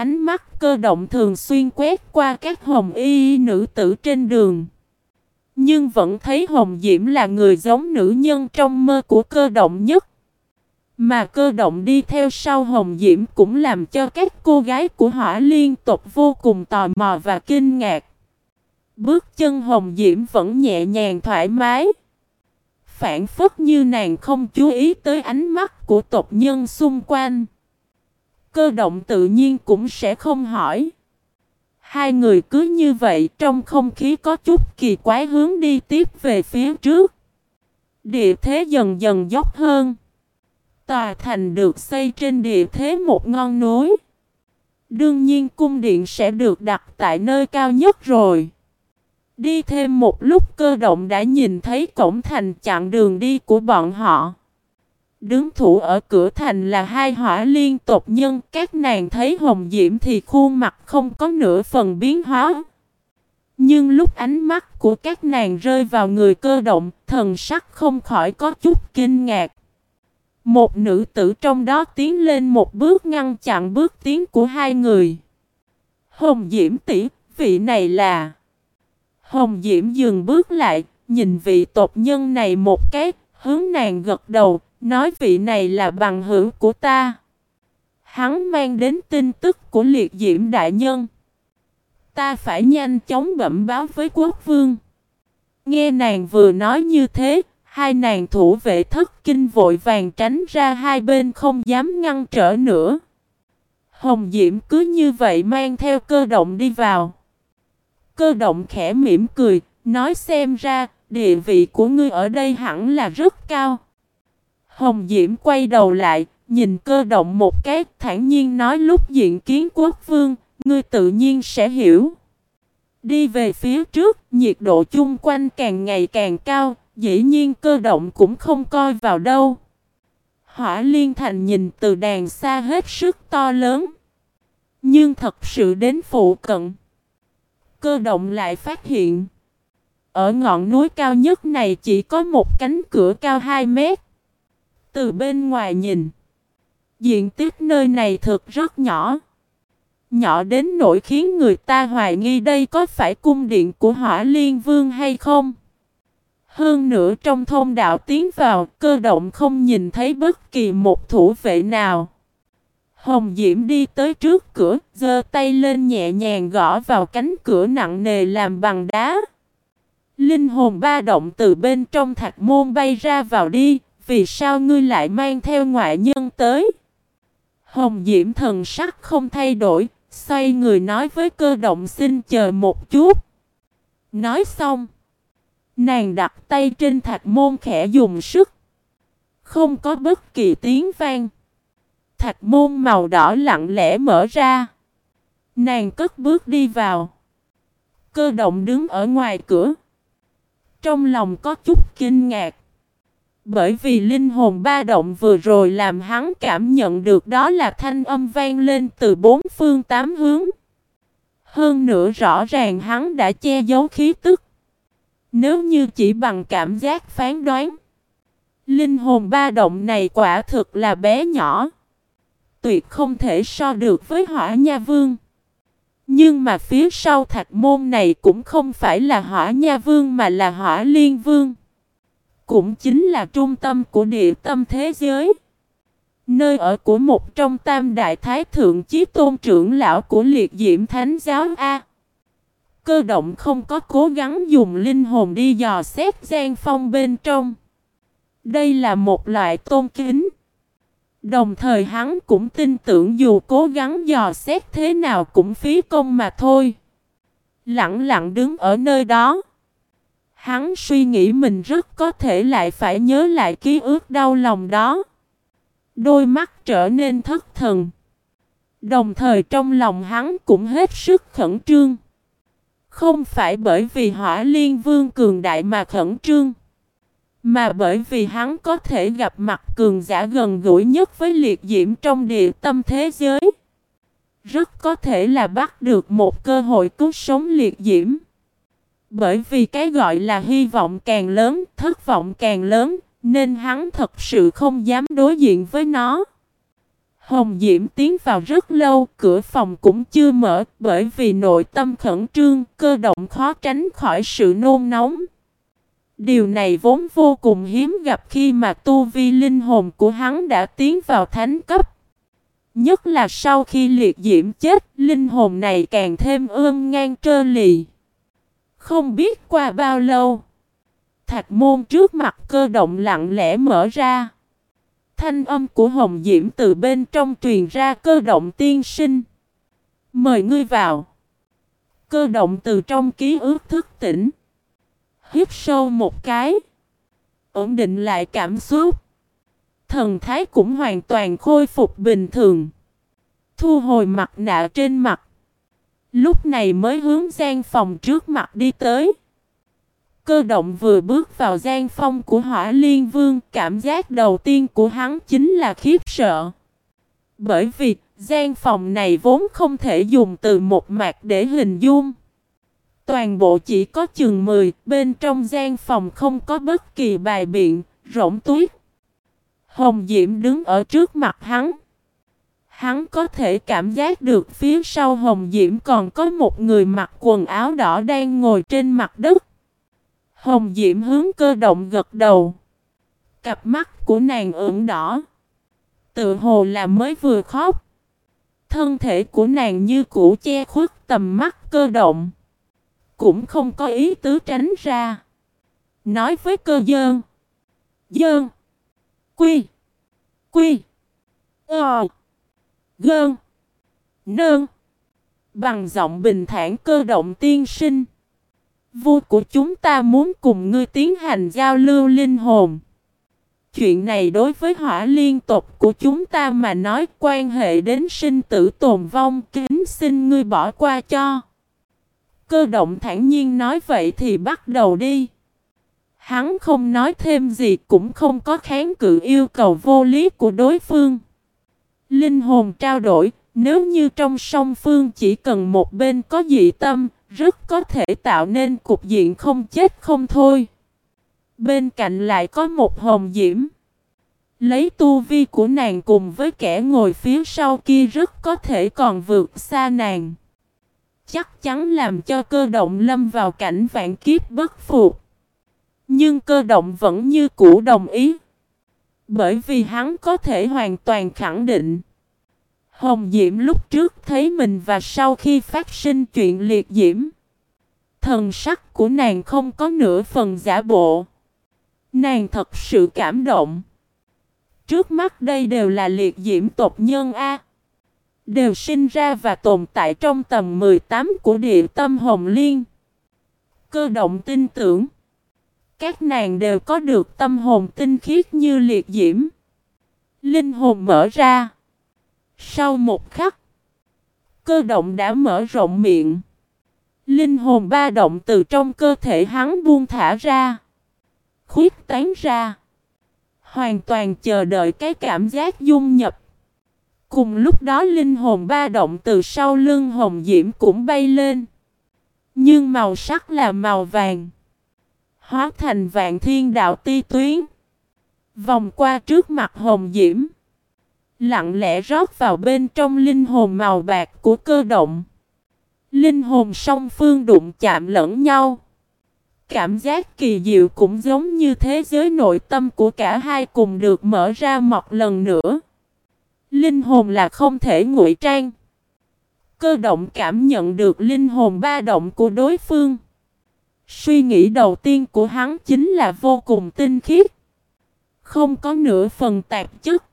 ánh mắt cơ động thường xuyên quét qua các hồng y nữ tử trên đường. Nhưng vẫn thấy Hồng Diễm là người giống nữ nhân trong mơ của cơ động nhất. Mà cơ động đi theo sau Hồng Diễm cũng làm cho các cô gái của hỏa liên tục vô cùng tò mò và kinh ngạc. Bước chân Hồng Diễm vẫn nhẹ nhàng thoải mái. Phản phất như nàng không chú ý tới ánh mắt của tộc nhân xung quanh. Cơ động tự nhiên cũng sẽ không hỏi. Hai người cứ như vậy trong không khí có chút kỳ quái hướng đi tiếp về phía trước. Địa thế dần dần dốc hơn. Tòa thành được xây trên địa thế một ngọn núi. Đương nhiên cung điện sẽ được đặt tại nơi cao nhất rồi. Đi thêm một lúc cơ động đã nhìn thấy cổng thành chặn đường đi của bọn họ. Đứng thủ ở cửa thành là hai hỏa liên tộc nhân, các nàng thấy hồng diễm thì khuôn mặt không có nửa phần biến hóa. Nhưng lúc ánh mắt của các nàng rơi vào người cơ động, thần sắc không khỏi có chút kinh ngạc. Một nữ tử trong đó tiến lên một bước ngăn chặn bước tiến của hai người. Hồng Diễm tỷ, vị này là... Hồng Diễm dừng bước lại, nhìn vị tộc nhân này một cái, hướng nàng gật đầu, nói vị này là bằng hữu của ta. Hắn mang đến tin tức của liệt diễm đại nhân. Ta phải nhanh chóng bẩm báo với quốc vương. Nghe nàng vừa nói như thế, hai nàng thủ vệ thất kinh vội vàng tránh ra hai bên không dám ngăn trở nữa. Hồng Diễm cứ như vậy mang theo cơ động đi vào. Cơ động khẽ mỉm cười, nói xem ra, địa vị của ngươi ở đây hẳn là rất cao. Hồng Diễm quay đầu lại, nhìn cơ động một cái, thản nhiên nói lúc diện kiến quốc vương, ngươi tự nhiên sẽ hiểu. Đi về phía trước, nhiệt độ chung quanh càng ngày càng cao, dĩ nhiên cơ động cũng không coi vào đâu. Hỏa liên thành nhìn từ đàn xa hết sức to lớn. Nhưng thật sự đến phụ cận. Cơ động lại phát hiện. Ở ngọn núi cao nhất này chỉ có một cánh cửa cao 2 mét. Từ bên ngoài nhìn. Diện tích nơi này thực rất nhỏ. Nhỏ đến nỗi khiến người ta hoài nghi đây có phải cung điện của hỏa liên vương hay không. Hơn nữa trong thôn đạo tiến vào, cơ động không nhìn thấy bất kỳ một thủ vệ nào. Hồng Diễm đi tới trước cửa, giơ tay lên nhẹ nhàng gõ vào cánh cửa nặng nề làm bằng đá. Linh hồn ba động từ bên trong thạch môn bay ra vào đi, vì sao ngươi lại mang theo ngoại nhân tới? Hồng Diễm thần sắc không thay đổi, xoay người nói với cơ động xin chờ một chút. Nói xong, nàng đặt tay trên thạch môn khẽ dùng sức. Không có bất kỳ tiếng vang. Thạch môn màu đỏ lặng lẽ mở ra. Nàng cất bước đi vào. Cơ động đứng ở ngoài cửa. Trong lòng có chút kinh ngạc. Bởi vì linh hồn ba động vừa rồi làm hắn cảm nhận được đó là thanh âm vang lên từ bốn phương tám hướng. Hơn nữa rõ ràng hắn đã che giấu khí tức. Nếu như chỉ bằng cảm giác phán đoán. Linh hồn ba động này quả thực là bé nhỏ. Tuyệt không thể so được với hỏa nha vương. Nhưng mà phía sau thạch môn này cũng không phải là hỏa nha vương mà là hỏa liên vương cũng chính là trung tâm của địa tâm thế giới. Nơi ở của một trong tam đại thái thượng chí tôn trưởng lão của liệt diễm thánh giáo A. Cơ động không có cố gắng dùng linh hồn đi dò xét gian phong bên trong. Đây là một loại tôn kính. Đồng thời hắn cũng tin tưởng dù cố gắng dò xét thế nào cũng phí công mà thôi. Lặng lặng đứng ở nơi đó. Hắn suy nghĩ mình rất có thể lại phải nhớ lại ký ức đau lòng đó. Đôi mắt trở nên thất thần. Đồng thời trong lòng hắn cũng hết sức khẩn trương. Không phải bởi vì hỏa liên vương cường đại mà khẩn trương. Mà bởi vì hắn có thể gặp mặt cường giả gần gũi nhất với liệt diễm trong địa tâm thế giới. Rất có thể là bắt được một cơ hội cứu sống liệt diễm. Bởi vì cái gọi là hy vọng càng lớn, thất vọng càng lớn, nên hắn thật sự không dám đối diện với nó. Hồng Diễm tiến vào rất lâu, cửa phòng cũng chưa mở, bởi vì nội tâm khẩn trương, cơ động khó tránh khỏi sự nôn nóng. Điều này vốn vô cùng hiếm gặp khi mà tu vi linh hồn của hắn đã tiến vào thánh cấp. Nhất là sau khi liệt diễm chết, linh hồn này càng thêm ương ngang trơ lì. Không biết qua bao lâu, thạch môn trước mặt cơ động lặng lẽ mở ra. Thanh âm của Hồng Diễm từ bên trong truyền ra cơ động tiên sinh. Mời ngươi vào. Cơ động từ trong ký ức thức tỉnh. Hít sâu một cái. Ổn định lại cảm xúc. Thần thái cũng hoàn toàn khôi phục bình thường. Thu hồi mặt nạ trên mặt. Lúc này mới hướng gian phòng trước mặt đi tới. Cơ động vừa bước vào gian phong của hỏa liên vương, cảm giác đầu tiên của hắn chính là khiếp sợ. Bởi vì, gian phòng này vốn không thể dùng từ một mặt để hình dung. Toàn bộ chỉ có chừng 10, bên trong gian phòng không có bất kỳ bài biện, rỗng tuyết. Hồng Diễm đứng ở trước mặt hắn. Hắn có thể cảm giác được phía sau Hồng Diễm còn có một người mặc quần áo đỏ đang ngồi trên mặt đất. Hồng Diễm hướng cơ động gật đầu. Cặp mắt của nàng ửng đỏ. Tự hồ là mới vừa khóc. Thân thể của nàng như cũ che khuất tầm mắt cơ động. Cũng không có ý tứ tránh ra. Nói với cơ dơn. Dơn. Quy. Quy. Ờ. Gơn. Nơn. Bằng giọng bình thản cơ động tiên sinh. Vua của chúng ta muốn cùng ngươi tiến hành giao lưu linh hồn. Chuyện này đối với hỏa liên tục của chúng ta mà nói quan hệ đến sinh tử tồn vong kính xin ngươi bỏ qua cho. Cơ động thản nhiên nói vậy thì bắt đầu đi. Hắn không nói thêm gì cũng không có kháng cự yêu cầu vô lý của đối phương. Linh hồn trao đổi, nếu như trong song phương chỉ cần một bên có dị tâm, rất có thể tạo nên cục diện không chết không thôi. Bên cạnh lại có một hồng diễm. Lấy tu vi của nàng cùng với kẻ ngồi phía sau kia rất có thể còn vượt xa nàng. Chắc chắn làm cho cơ động lâm vào cảnh vạn kiếp bất phục. Nhưng cơ động vẫn như cũ đồng ý. Bởi vì hắn có thể hoàn toàn khẳng định. Hồng Diễm lúc trước thấy mình và sau khi phát sinh chuyện liệt diễm. Thần sắc của nàng không có nửa phần giả bộ. Nàng thật sự cảm động. Trước mắt đây đều là liệt diễm tộc nhân A. Đều sinh ra và tồn tại trong tầm 18 của địa tâm Hồng Liên. Cơ động tin tưởng. Các nàng đều có được tâm hồn tinh khiết như liệt diễm. Linh hồn mở ra. Sau một khắc, cơ động đã mở rộng miệng. Linh hồn ba động từ trong cơ thể hắn buông thả ra. Khuyết tán ra. Hoàn toàn chờ đợi cái cảm giác dung nhập. Cùng lúc đó linh hồn ba động từ sau lưng hồng diễm cũng bay lên. Nhưng màu sắc là màu vàng. Hóa thành vạn thiên đạo ti tuyến. Vòng qua trước mặt hồng diễm. Lặng lẽ rót vào bên trong linh hồn màu bạc của cơ động. Linh hồn song phương đụng chạm lẫn nhau. Cảm giác kỳ diệu cũng giống như thế giới nội tâm của cả hai cùng được mở ra một lần nữa. Linh hồn là không thể ngụy trang. Cơ động cảm nhận được linh hồn ba động của đối phương. Suy nghĩ đầu tiên của hắn chính là vô cùng tinh khiết. Không có nửa phần tạp chất.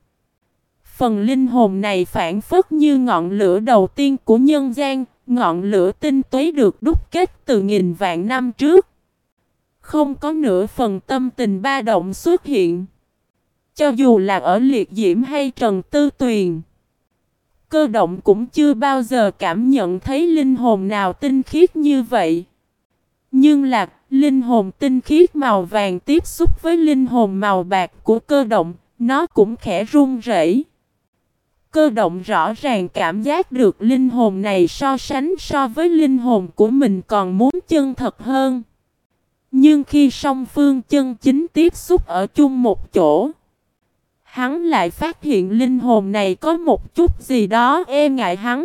Phần linh hồn này phản phất như ngọn lửa đầu tiên của nhân gian, ngọn lửa tinh túy được đúc kết từ nghìn vạn năm trước. Không có nửa phần tâm tình ba động xuất hiện. Cho dù là ở liệt diễm hay trần tư tuyền. Cơ động cũng chưa bao giờ cảm nhận thấy linh hồn nào tinh khiết như vậy. Nhưng là linh hồn tinh khiết màu vàng tiếp xúc với linh hồn màu bạc của cơ động, nó cũng khẽ run rẩy. Cơ động rõ ràng cảm giác được linh hồn này so sánh so với linh hồn của mình còn muốn chân thật hơn. Nhưng khi song phương chân chính tiếp xúc ở chung một chỗ, Hắn lại phát hiện linh hồn này có một chút gì đó e ngại hắn.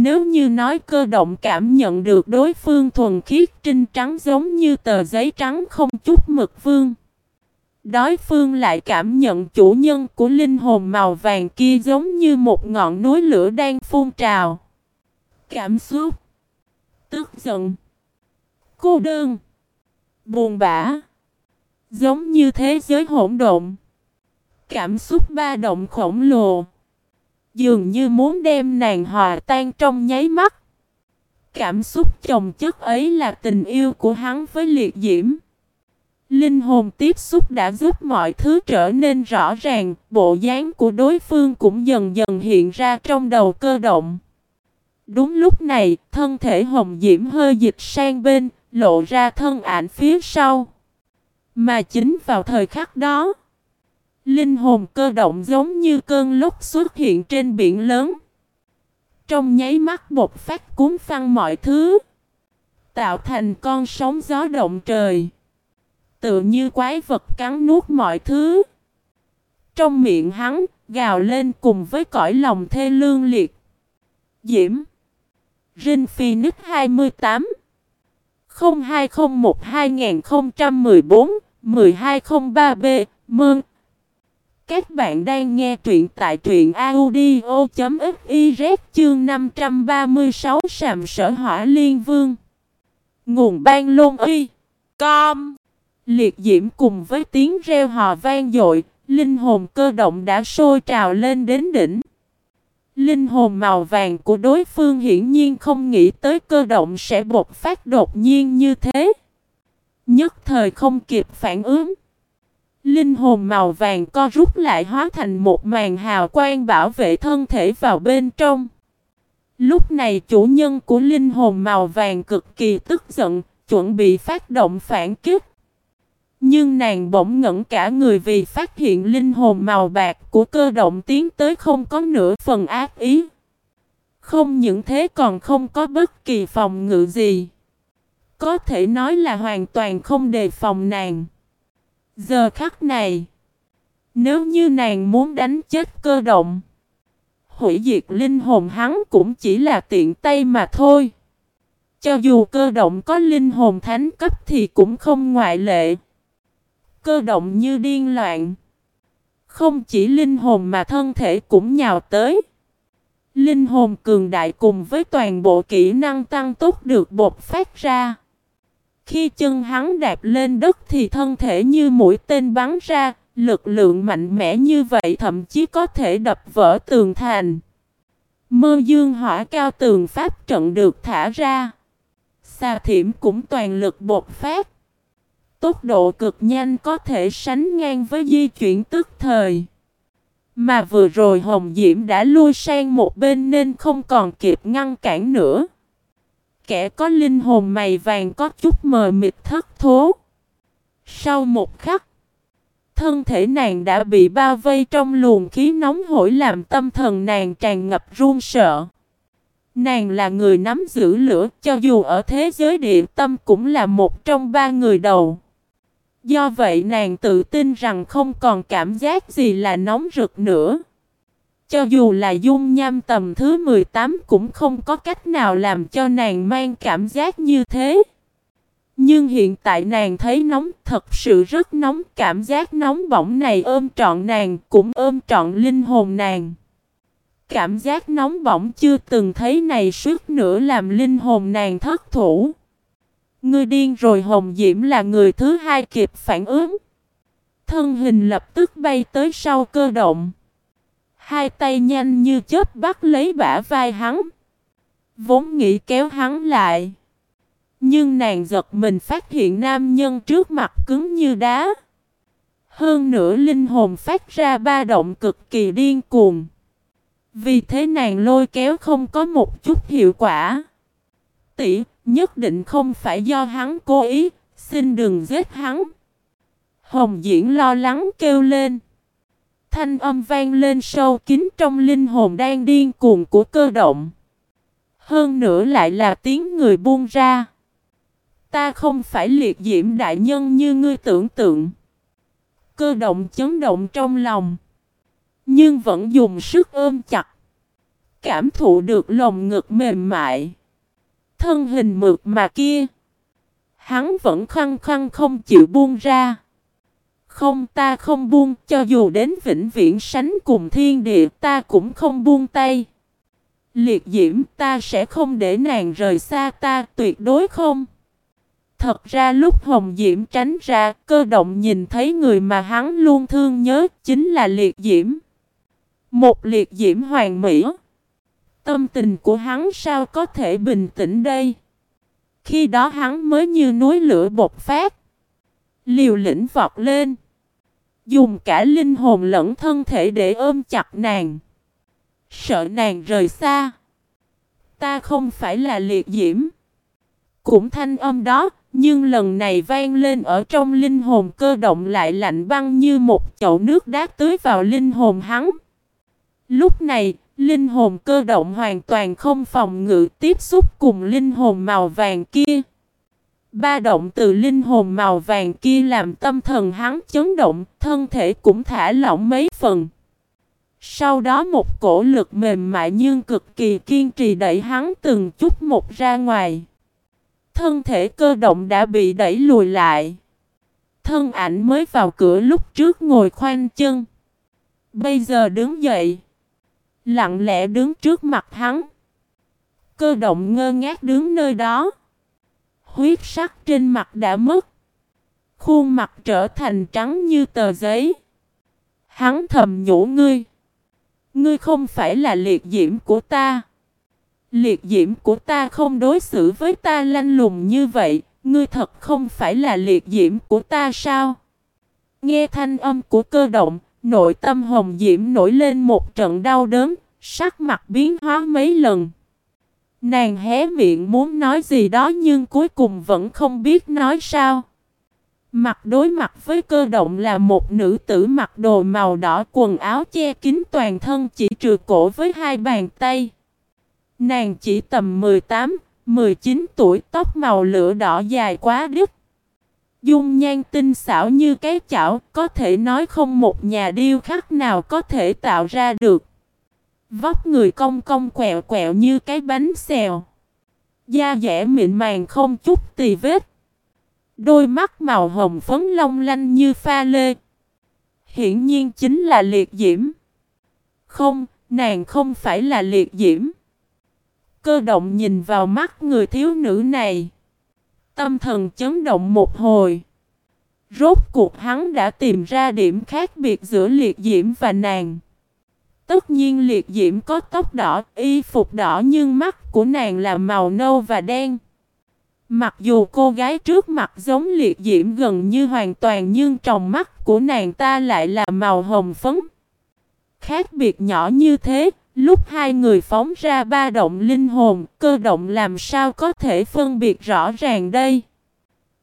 Nếu như nói cơ động cảm nhận được đối phương thuần khiết trinh trắng giống như tờ giấy trắng không chút mực vương. Đối phương lại cảm nhận chủ nhân của linh hồn màu vàng kia giống như một ngọn núi lửa đang phun trào. Cảm xúc, tức giận, cô đơn, buồn bã, giống như thế giới hỗn độn. Cảm xúc ba động khổng lồ, dường như muốn đem nàng hòa tan trong nháy mắt. Cảm xúc chồng chất ấy là tình yêu của hắn với liệt diễm. Linh hồn tiếp xúc đã giúp mọi thứ trở nên rõ ràng, bộ dáng của đối phương cũng dần dần hiện ra trong đầu cơ động. Đúng lúc này, thân thể hồng diễm hơi dịch sang bên, lộ ra thân ảnh phía sau. Mà chính vào thời khắc đó, linh hồn cơ động giống như cơn lốc xuất hiện trên biển lớn. Trong nháy mắt bột phát cuốn phăng mọi thứ, tạo thành con sóng gió động trời. Tự như quái vật cắn nuốt mọi thứ. Trong miệng hắn, gào lên cùng với cõi lòng thê lương liệt. Diễm Rin Phoenix 28 0201 2014 1203B Mơn các bạn đang nghe truyện tại truyện audio.fiz chương 536 Sàm sở hỏa liên vương Nguồn ban lôn uy Com Liệt diễm cùng với tiếng reo hò vang dội, linh hồn cơ động đã sôi trào lên đến đỉnh. Linh hồn màu vàng của đối phương hiển nhiên không nghĩ tới cơ động sẽ bộc phát đột nhiên như thế. Nhất thời không kịp phản ứng. Linh hồn màu vàng co rút lại hóa thành một màn hào quang bảo vệ thân thể vào bên trong. Lúc này chủ nhân của linh hồn màu vàng cực kỳ tức giận, chuẩn bị phát động phản kích. Nhưng nàng bỗng ngẩn cả người vì phát hiện linh hồn màu bạc của cơ động tiến tới không có nửa phần ác ý. Không những thế còn không có bất kỳ phòng ngự gì. Có thể nói là hoàn toàn không đề phòng nàng. Giờ khắc này, nếu như nàng muốn đánh chết cơ động, hủy diệt linh hồn hắn cũng chỉ là tiện tay mà thôi. Cho dù cơ động có linh hồn thánh cấp thì cũng không ngoại lệ cơ động như điên loạn. Không chỉ linh hồn mà thân thể cũng nhào tới. Linh hồn cường đại cùng với toàn bộ kỹ năng tăng tốc được bột phát ra. Khi chân hắn đạp lên đất thì thân thể như mũi tên bắn ra, lực lượng mạnh mẽ như vậy thậm chí có thể đập vỡ tường thành. Mơ dương hỏa cao tường pháp trận được thả ra. Xà thiểm cũng toàn lực bột phát. Tốc độ cực nhanh có thể sánh ngang với di chuyển tức thời. Mà vừa rồi Hồng Diễm đã lui sang một bên nên không còn kịp ngăn cản nữa. Kẻ có linh hồn mày vàng có chút mờ mịt thất thố. Sau một khắc, thân thể nàng đã bị bao vây trong luồng khí nóng hổi làm tâm thần nàng tràn ngập run sợ. Nàng là người nắm giữ lửa cho dù ở thế giới địa tâm cũng là một trong ba người đầu. Do vậy nàng tự tin rằng không còn cảm giác gì là nóng rực nữa. Cho dù là dung nham tầm thứ 18 cũng không có cách nào làm cho nàng mang cảm giác như thế. Nhưng hiện tại nàng thấy nóng, thật sự rất nóng, Cảm giác nóng bỏng này ôm trọn nàng, cũng ôm trọn linh hồn nàng Cảm giác nóng bỏng chưa từng thấy này suốt nữa làm linh hồn nàng thất thủ Ngươi điên rồi, Hồng Diễm là người thứ hai kịp phản ứng. Thân hình lập tức bay tới sau cơ động. Hai tay nhanh như chớp bắt lấy bả vai hắn. Vốn nghĩ kéo hắn lại. Nhưng nàng giật mình phát hiện nam nhân trước mặt cứng như đá. Hơn nữa linh hồn phát ra ba động cực kỳ điên cuồng. Vì thế nàng lôi kéo không có một chút hiệu quả. Tỷ, Nhất định không phải do hắn cố ý, xin đừng giết hắn. Hồng Diễn lo lắng kêu lên. Thanh âm vang lên sâu kín trong linh hồn đang điên cuồng của cơ động. Hơn nữa lại là tiếng người buông ra. Ta không phải liệt diễm đại nhân như ngươi tưởng tượng. Cơ động chấn động trong lòng. Nhưng vẫn dùng sức ôm chặt. Cảm thụ được lồng ngực mềm mại. Thân hình mượt mà kia. Hắn vẫn khăng khăng không chịu buông ra. Không ta không buông cho dù đến vĩnh viễn sánh cùng thiên địa ta cũng không buông tay. Liệt diễm ta sẽ không để nàng rời xa ta tuyệt đối không. Thật ra lúc Hồng Diễm tránh ra, cơ động nhìn thấy người mà hắn luôn thương nhớ chính là liệt diễm. Một liệt diễm hoàng mỹ. Tâm tình của hắn sao có thể bình tĩnh đây? Khi đó hắn mới như núi lửa bột phát. Liều lĩnh vọt lên. Dùng cả linh hồn lẫn thân thể để ôm chặt nàng. Sợ nàng rời xa. Ta không phải là liệt diễm. Cũng thanh âm đó, nhưng lần này vang lên ở trong linh hồn cơ động lại lạnh băng như một chậu nước đá tưới vào linh hồn hắn. Lúc này, linh hồn cơ động hoàn toàn không phòng ngự tiếp xúc cùng linh hồn màu vàng kia. Ba động từ linh hồn màu vàng kia làm tâm thần hắn chấn động, thân thể cũng thả lỏng mấy phần. Sau đó một cổ lực mềm mại nhưng cực kỳ kiên trì đẩy hắn từng chút một ra ngoài. Thân thể cơ động đã bị đẩy lùi lại. Thân ảnh mới vào cửa lúc trước ngồi khoanh chân. Bây giờ đứng dậy. Lặng lẽ đứng trước mặt hắn. Cơ động ngơ ngác đứng nơi đó. Huyết sắc trên mặt đã mất. Khuôn mặt trở thành trắng như tờ giấy. Hắn thầm nhủ ngươi. Ngươi không phải là liệt diễm của ta. Liệt diễm của ta không đối xử với ta lanh lùng như vậy. Ngươi thật không phải là liệt diễm của ta sao? Nghe thanh âm của cơ động, nội tâm hồng diễm nổi lên một trận đau đớn, sắc mặt biến hóa mấy lần. Nàng hé miệng muốn nói gì đó nhưng cuối cùng vẫn không biết nói sao. Mặt đối mặt với cơ động là một nữ tử mặc đồ màu đỏ quần áo che kín toàn thân chỉ trừ cổ với hai bàn tay. Nàng chỉ tầm 18, 19 tuổi tóc màu lửa đỏ dài quá đứt. Dung nhan tinh xảo như cái chảo có thể nói không một nhà điêu khắc nào có thể tạo ra được. Vóc người cong cong quẹo quẹo như cái bánh xèo. Da dẻ mịn màng không chút tì vết. Đôi mắt màu hồng phấn long lanh như pha lê. Hiển nhiên chính là liệt diễm. Không, nàng không phải là liệt diễm. Cơ động nhìn vào mắt người thiếu nữ này. Tâm thần chấn động một hồi. Rốt cuộc hắn đã tìm ra điểm khác biệt giữa liệt diễm và nàng. Tất nhiên liệt diễm có tóc đỏ, y phục đỏ nhưng mắt của nàng là màu nâu và đen. Mặc dù cô gái trước mặt giống liệt diễm gần như hoàn toàn nhưng trong mắt của nàng ta lại là màu hồng phấn. Khác biệt nhỏ như thế, lúc hai người phóng ra ba động linh hồn, cơ động làm sao có thể phân biệt rõ ràng đây.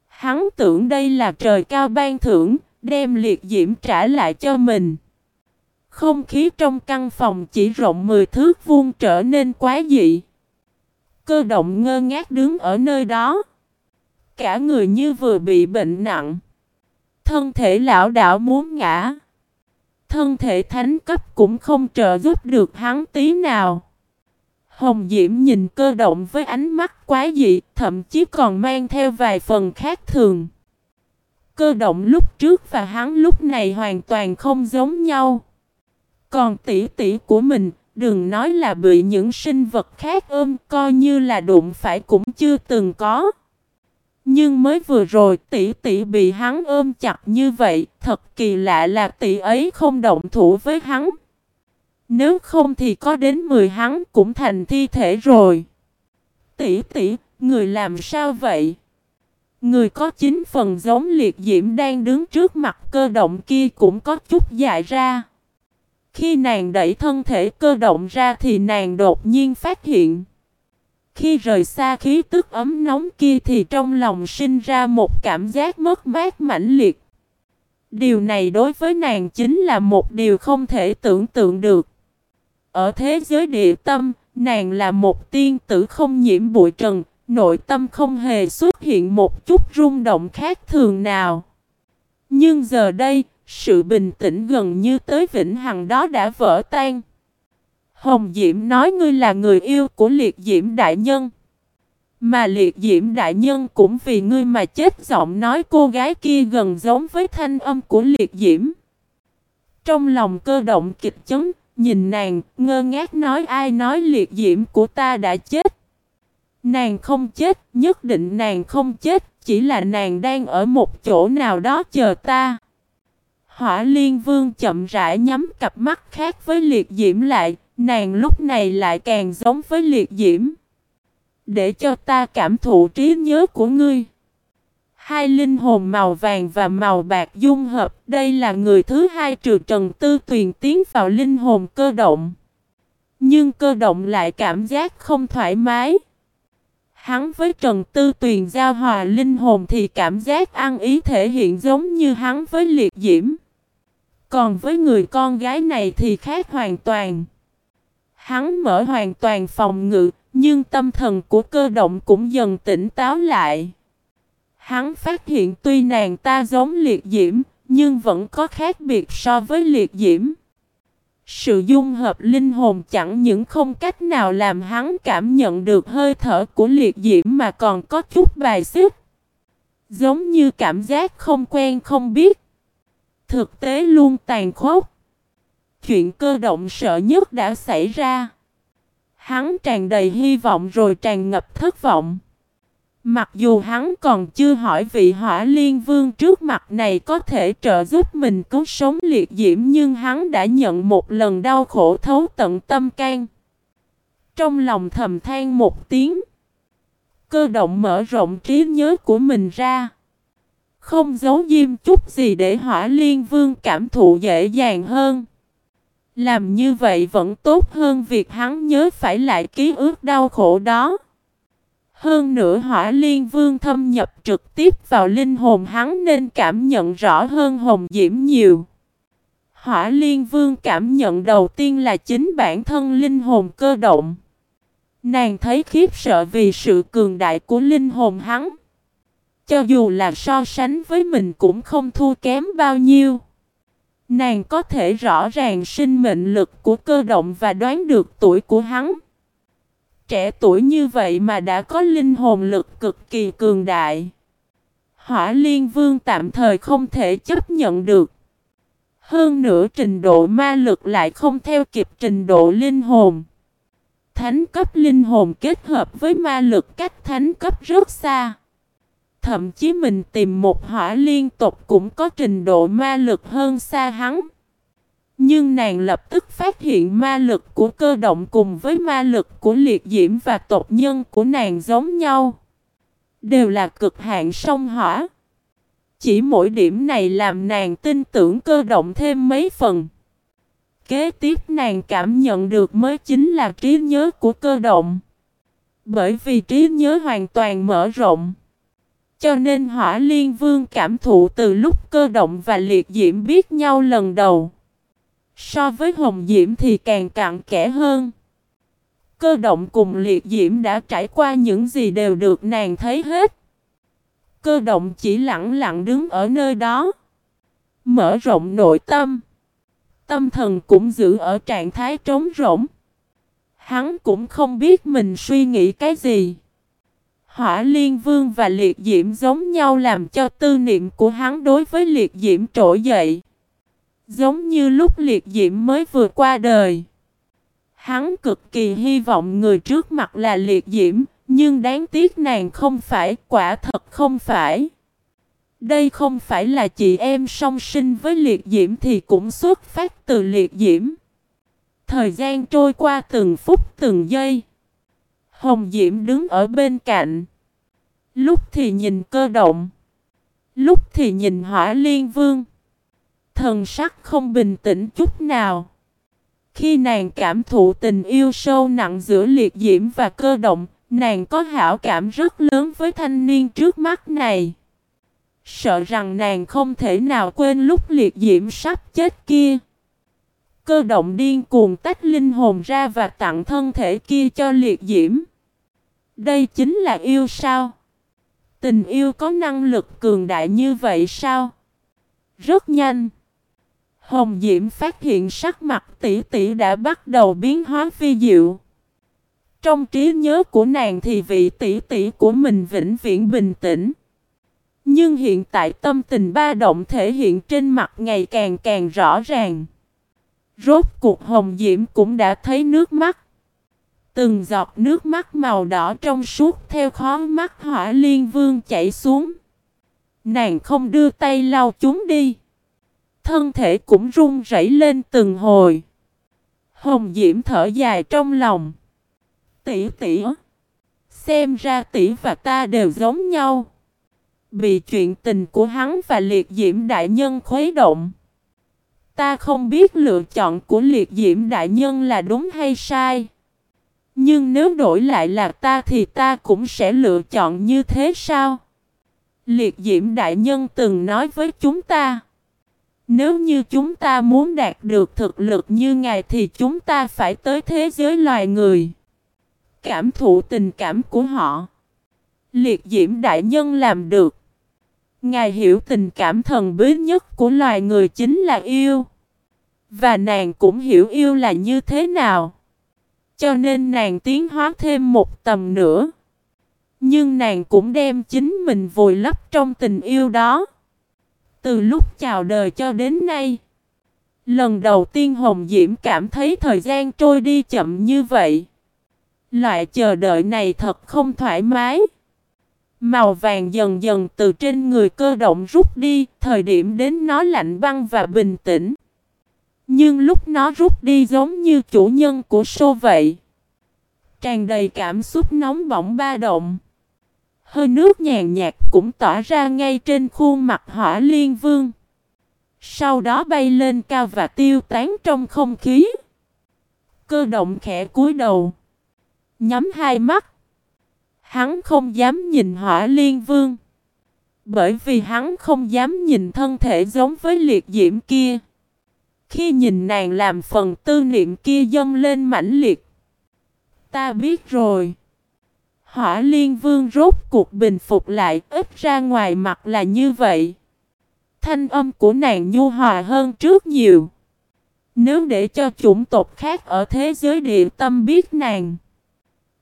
Hắn tưởng đây là trời cao ban thưởng, đem liệt diễm trả lại cho mình. Không khí trong căn phòng chỉ rộng 10 thước vuông trở nên quá dị. Cơ động ngơ ngác đứng ở nơi đó. Cả người như vừa bị bệnh nặng. Thân thể lão đảo muốn ngã. Thân thể thánh cấp cũng không trợ giúp được hắn tí nào. Hồng Diễm nhìn cơ động với ánh mắt quá dị, thậm chí còn mang theo vài phần khác thường. Cơ động lúc trước và hắn lúc này hoàn toàn không giống nhau. Còn tỷ tỷ của mình, đừng nói là bị những sinh vật khác ôm, coi như là đụng phải cũng chưa từng có. Nhưng mới vừa rồi tỷ tỷ bị hắn ôm chặt như vậy, thật kỳ lạ là tỷ ấy không động thủ với hắn. Nếu không thì có đến 10 hắn cũng thành thi thể rồi. Tỷ tỷ, người làm sao vậy? Người có chín phần giống liệt diễm đang đứng trước mặt cơ động kia cũng có chút dại ra. Khi nàng đẩy thân thể cơ động ra thì nàng đột nhiên phát hiện. Khi rời xa khí tức ấm nóng kia thì trong lòng sinh ra một cảm giác mất mát mãnh liệt. Điều này đối với nàng chính là một điều không thể tưởng tượng được. Ở thế giới địa tâm, nàng là một tiên tử không nhiễm bụi trần, nội tâm không hề xuất hiện một chút rung động khác thường nào. Nhưng giờ đây, sự bình tĩnh gần như tới vĩnh hằng đó đã vỡ tan. Hồng Diễm nói ngươi là người yêu của liệt diễm đại nhân. Mà liệt diễm đại nhân cũng vì ngươi mà chết giọng nói cô gái kia gần giống với thanh âm của liệt diễm. Trong lòng cơ động kịch chấn, nhìn nàng, ngơ ngác nói ai nói liệt diễm của ta đã chết. Nàng không chết, nhất định nàng không chết, chỉ là nàng đang ở một chỗ nào đó chờ ta. Hỏa liên vương chậm rãi nhắm cặp mắt khác với liệt diễm lại, nàng lúc này lại càng giống với liệt diễm. Để cho ta cảm thụ trí nhớ của ngươi. Hai linh hồn màu vàng và màu bạc dung hợp, đây là người thứ hai trừ Trần Tư Tuyền tiến vào linh hồn cơ động. Nhưng cơ động lại cảm giác không thoải mái. Hắn với Trần Tư Tuyền giao hòa linh hồn thì cảm giác ăn ý thể hiện giống như hắn với liệt diễm. Còn với người con gái này thì khác hoàn toàn. Hắn mở hoàn toàn phòng ngự, nhưng tâm thần của cơ động cũng dần tỉnh táo lại. Hắn phát hiện tuy nàng ta giống liệt diễm, nhưng vẫn có khác biệt so với liệt diễm. Sự dung hợp linh hồn chẳng những không cách nào làm hắn cảm nhận được hơi thở của liệt diễm mà còn có chút bài xích. Giống như cảm giác không quen không biết. Thực tế luôn tàn khốc. Chuyện cơ động sợ nhất đã xảy ra. Hắn tràn đầy hy vọng rồi tràn ngập thất vọng. Mặc dù hắn còn chưa hỏi vị hỏa liên vương trước mặt này có thể trợ giúp mình cứu sống liệt diễm, nhưng hắn đã nhận một lần đau khổ thấu tận tâm can. Trong lòng thầm than một tiếng. Cơ động mở rộng trí nhớ của mình ra. Không giấu diêm chút gì để hỏa liên vương cảm thụ dễ dàng hơn. Làm như vậy vẫn tốt hơn việc hắn nhớ phải lại ký ức đau khổ đó. Hơn nữa hỏa liên vương thâm nhập trực tiếp vào linh hồn hắn nên cảm nhận rõ hơn hồng diễm nhiều. Hỏa liên vương cảm nhận đầu tiên là chính bản thân linh hồn cơ động. Nàng thấy khiếp sợ vì sự cường đại của linh hồn hắn. Cho dù là so sánh với mình cũng không thua kém bao nhiêu. Nàng có thể rõ ràng sinh mệnh lực của cơ động và đoán được tuổi của hắn. Trẻ tuổi như vậy mà đã có linh hồn lực cực kỳ cường đại. Hỏa Liên Vương tạm thời không thể chấp nhận được. Hơn nữa trình độ ma lực lại không theo kịp trình độ linh hồn. Thánh cấp linh hồn kết hợp với ma lực cách thánh cấp rất xa. Thậm chí mình tìm một hỏa liên tục cũng có trình độ ma lực hơn xa hắn. Nhưng nàng lập tức phát hiện ma lực của cơ động cùng với ma lực của liệt diễm và tộc nhân của nàng giống nhau. Đều là cực hạn sông hỏa. Chỉ mỗi điểm này làm nàng tin tưởng cơ động thêm mấy phần. Kế tiếp nàng cảm nhận được mới chính là trí nhớ của cơ động. Bởi vì trí nhớ hoàn toàn mở rộng. Cho nên hỏa liên vương cảm thụ từ lúc cơ động và liệt diễm biết nhau lần đầu. So với hồng diễm thì càng cạn kẽ hơn. Cơ động cùng liệt diễm đã trải qua những gì đều được nàng thấy hết. Cơ động chỉ lặng lặng đứng ở nơi đó. Mở rộng nội tâm. Tâm thần cũng giữ ở trạng thái trống rỗng. Hắn cũng không biết mình suy nghĩ cái gì. Hỏa Liên Vương và Liệt Diễm giống nhau làm cho tư niệm của hắn đối với Liệt Diễm trỗi dậy. Giống như lúc Liệt Diễm mới vừa qua đời. Hắn cực kỳ hy vọng người trước mặt là Liệt Diễm, nhưng đáng tiếc nàng không phải, quả thật không phải. Đây không phải là chị em song sinh với Liệt Diễm thì cũng xuất phát từ Liệt Diễm. Thời gian trôi qua từng phút từng giây. Hồng Diễm đứng ở bên cạnh. Lúc thì nhìn cơ động. Lúc thì nhìn hỏa liên vương. Thần sắc không bình tĩnh chút nào. Khi nàng cảm thụ tình yêu sâu nặng giữa liệt diễm và cơ động, nàng có hảo cảm rất lớn với thanh niên trước mắt này. Sợ rằng nàng không thể nào quên lúc liệt diễm sắp chết kia. Cơ động điên cuồng tách linh hồn ra và tặng thân thể kia cho liệt diễm. Đây chính là yêu sao? Tình yêu có năng lực cường đại như vậy sao? Rất nhanh. Hồng Diễm phát hiện sắc mặt tỷ tỷ đã bắt đầu biến hóa phi diệu. Trong trí nhớ của nàng thì vị tỷ tỷ của mình vĩnh viễn bình tĩnh. Nhưng hiện tại tâm tình ba động thể hiện trên mặt ngày càng càng rõ ràng. Rốt cuộc Hồng Diễm cũng đã thấy nước mắt. Từng giọt nước mắt màu đỏ trong suốt theo khó mắt hỏa liên vương chảy xuống. Nàng không đưa tay lau chúng đi. Thân thể cũng run rẩy lên từng hồi. Hồng Diễm thở dài trong lòng. Tỷ tỷ. Xem ra tỷ và ta đều giống nhau. Bị chuyện tình của hắn và liệt diễm đại nhân khuấy động. Ta không biết lựa chọn của liệt diễm đại nhân là đúng hay sai. Nhưng nếu đổi lại là ta thì ta cũng sẽ lựa chọn như thế sao? Liệt diễm đại nhân từng nói với chúng ta. Nếu như chúng ta muốn đạt được thực lực như ngài thì chúng ta phải tới thế giới loài người. Cảm thụ tình cảm của họ. Liệt diễm đại nhân làm được. Ngài hiểu tình cảm thần bí nhất của loài người chính là yêu. Và nàng cũng hiểu yêu là như thế nào. Cho nên nàng tiến hóa thêm một tầm nữa. Nhưng nàng cũng đem chính mình vùi lấp trong tình yêu đó. Từ lúc chào đời cho đến nay. Lần đầu tiên Hồng Diễm cảm thấy thời gian trôi đi chậm như vậy. Loại chờ đợi này thật không thoải mái. Màu vàng dần dần từ trên người cơ động rút đi, thời điểm đến nó lạnh băng và bình tĩnh. Nhưng lúc nó rút đi giống như chủ nhân của show vậy. Tràn đầy cảm xúc nóng bỏng ba động. Hơi nước nhàn nhạt cũng tỏa ra ngay trên khuôn mặt hỏa liên vương. Sau đó bay lên cao và tiêu tán trong không khí. Cơ động khẽ cúi đầu. Nhắm hai mắt. Hắn không dám nhìn hỏa liên vương. Bởi vì hắn không dám nhìn thân thể giống với liệt diễm kia. Khi nhìn nàng làm phần tư niệm kia dâng lên mãnh liệt. Ta biết rồi. Hỏa liên vương rốt cuộc bình phục lại, ít ra ngoài mặt là như vậy. Thanh âm của nàng nhu hòa hơn trước nhiều. Nếu để cho chủng tộc khác ở thế giới địa tâm biết nàng.